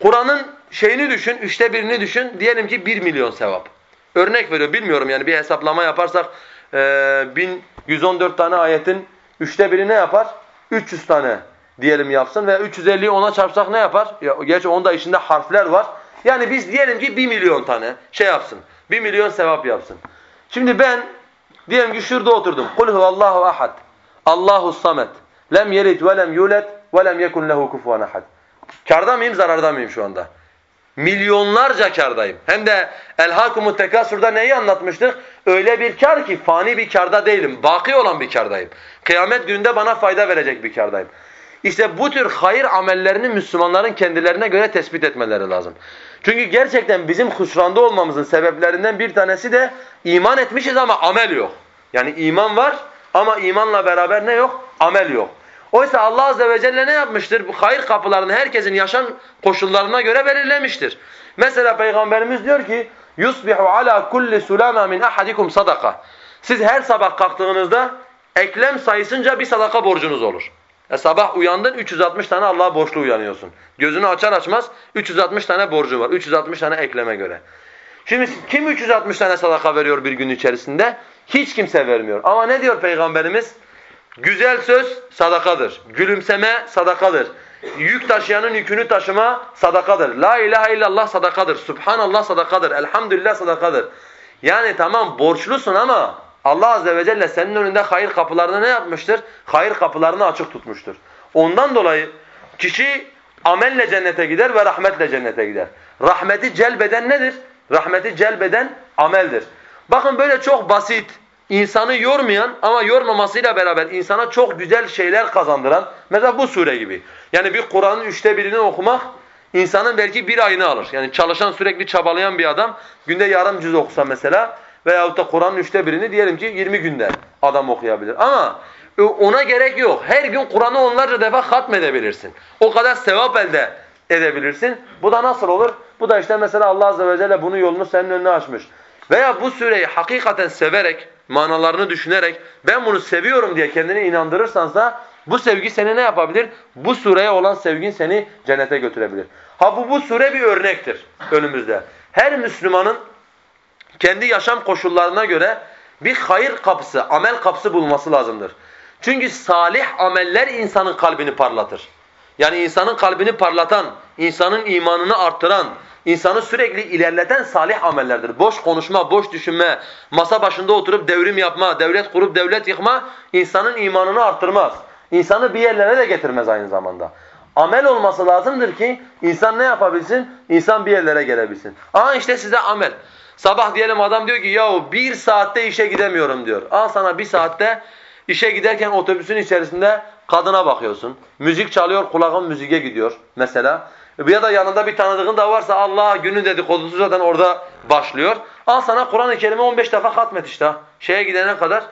Kur'an'ın şeyini düşün, üçte birini düşün. Diyelim ki 1 milyon sevap. Örnek veriyor, bilmiyorum yani bir hesaplama yaparsak e, 1114 tane ayetin üçte biri ne yapar? 300 tane diyelim yapsın ve 350'yi ona çarpsak ne yapar? Ya, gerçi onda içinde harfler var. Yani biz diyelim ki 1 milyon tane şey yapsın. 1 milyon sevap yapsın. Şimdi ben diyelim ki şurada oturdum. Kul huvallahu ahad. Allahu samet. Lem yelid ve lem yulad ve lem yekun lehu kufuven ahad. Karda mıyım, zararda mıyım şu anda? Milyonlarca kardayım. Hem de El-Hakumut Tekasur'da neyi anlatmıştık? Öyle bir kar ki fani bir karda değilim. Baki olan bir kardayım. Kıyamet gününde bana fayda verecek bir kardayım. İşte bu tür hayır amellerini Müslümanların kendilerine göre tespit etmeleri lazım. Çünkü gerçekten bizim husranda olmamızın sebeplerinden bir tanesi de iman etmişiz ama amel yok. Yani iman var ama imanla beraber ne yok? Amel yok. Oysa Allah azze ve celle ne yapmıştır? Bu hayır kapılarını herkesin yaşam koşullarına göre belirlemiştir. Mesela Peygamberimiz diyor ki yusbihu ala kulli sulama min ahadikum sadaka. Siz her sabah kalktığınızda eklem sayısınca bir sadaka borcunuz olur. E sabah uyandın 360 tane Allah'a borçlu uyanıyorsun. Gözünü açar açmaz 360 tane borcu var. 360 tane ekleme göre. Şimdi kim 360 tane sadaka veriyor bir gün içerisinde? Hiç kimse vermiyor. Ama ne diyor Peygamberimiz? Güzel söz sadakadır. Gülümseme sadakadır. Yük taşıyanın yükünü taşıma sadakadır. La ilahe illallah sadakadır. Subhanallah sadakadır. Elhamdülillah sadakadır. Yani tamam borçlusun ama Allah azze ve celle senin önünde hayır kapılarını ne yapmıştır? Hayır kapılarını açık tutmuştur. Ondan dolayı kişi amelle cennete gider ve rahmetle cennete gider. Rahmeti celbeden nedir? Rahmeti celbeden ameldir. Bakın böyle çok basit, insanı yormayan ama yormamasıyla beraber insana çok güzel şeyler kazandıran mesela bu sure gibi. Yani bir Kur'an'ın üçte birini okumak insanın belki bir ayını alır. Yani çalışan sürekli çabalayan bir adam günde yarım cüz okusa mesela veyahut da Kur'an'ın üçte birini diyelim ki 20 günde adam okuyabilir. Ama ona gerek yok. Her gün Kur'an'ı onlarca defa hatmedebilirsin. O kadar sevap elde edebilirsin. Bu da nasıl olur? Bu da işte mesela Allah Azze ve Celle bunun yolunu senin önüne açmış. Veya bu sureyi hakikaten severek, manalarını düşünerek ben bunu seviyorum diye kendini inandırırsan da bu sevgi seni ne yapabilir? Bu sureye olan sevgin seni cennete götürebilir. Ha bu bu sure bir örnektir önümüzde. Her Müslümanın kendi yaşam koşullarına göre bir hayır kapısı, amel kapısı bulması lazımdır. Çünkü salih ameller insanın kalbini parlatır. Yani insanın kalbini parlatan, insanın imanını arttıran, insanı sürekli ilerleten salih amellerdir. Boş konuşma, boş düşünme, masa başında oturup devrim yapma, devlet kurup devlet yıkma insanın imanını arttırmaz. İnsanı bir yerlere de getirmez aynı zamanda. Amel olması lazımdır ki insan ne yapabilsin? İnsan bir yerlere gelebilsin. Aa işte size amel. Sabah diyelim adam diyor ki yahu bir saatte işe gidemiyorum diyor. Al sana bir saatte işe giderken otobüsün içerisinde kadına bakıyorsun. Müzik çalıyor kulağın müziğe gidiyor mesela. Ya da yanında bir tanıdığın da varsa Allah günün dedikodusu zaten orada başlıyor. Al sana Kur'an-ı Kerim'i 15 defa hatmet işte. Şeye gidene kadar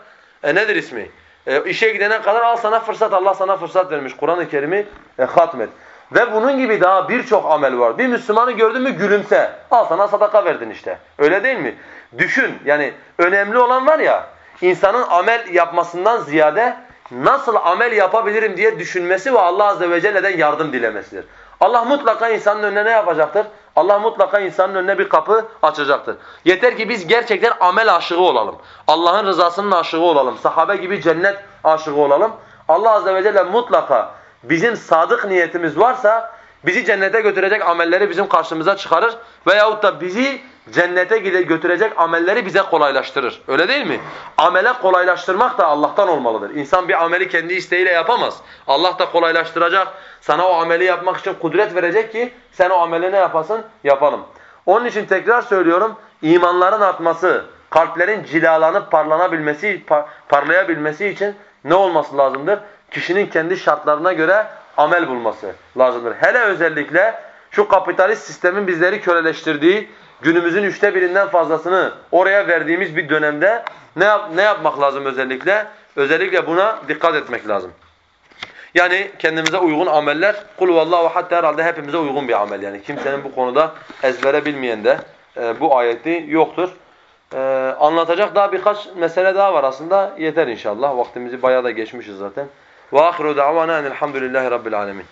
e, nedir ismi? E, işe gidene kadar al sana fırsat. Allah sana fırsat vermiş. Kur'an-ı Kerim'i e, hatmet. Ve bunun gibi daha birçok amel var. Bir Müslümanı gördün mü gülümse. Al sana sadaka verdin işte. Öyle değil mi? Düşün. Yani önemli olan var ya insanın amel yapmasından ziyade nasıl amel yapabilirim diye düşünmesi ve Allah azze ve celle'den yardım dilemesidir. Allah mutlaka insanın önüne ne yapacaktır? Allah mutlaka insanın önüne bir kapı açacaktır. Yeter ki biz gerçekten amel aşığı olalım. Allah'ın rızasının aşığı olalım. Sahabe gibi cennet aşığı olalım. Allah azze ve celle mutlaka bizim sadık niyetimiz varsa bizi cennete götürecek amelleri bizim karşımıza çıkarır veyahut da bizi cennete götürecek amelleri bize kolaylaştırır. Öyle değil mi? Amele kolaylaştırmak da Allah'tan olmalıdır. İnsan bir ameli kendi isteğiyle yapamaz. Allah da kolaylaştıracak. Sana o ameli yapmak için kudret verecek ki sen o ameli ne yapasın? Yapalım. Onun için tekrar söylüyorum. imanların artması, kalplerin cilalanıp parlanabilmesi, parlayabilmesi için ne olması lazımdır? Kişinin kendi şartlarına göre amel bulması lazımdır. Hele özellikle şu kapitalist sistemin bizleri köleleştirdiği, günümüzün üçte birinden fazlasını oraya verdiğimiz bir dönemde ne, yap ne yapmak lazım özellikle? Özellikle buna dikkat etmek lazım. Yani kendimize uygun ameller, kul vallahu hatta herhalde hepimize uygun bir amel yani. Kimsenin bu konuda ezbere bilmeyen de e, bu ayeti yoktur. E, anlatacak daha birkaç mesele daha var aslında. Yeter inşallah. Vaktimizi bayağı da geçmişiz zaten. Ve ahiru da'vana enelhamdülillahi rabbil alemin.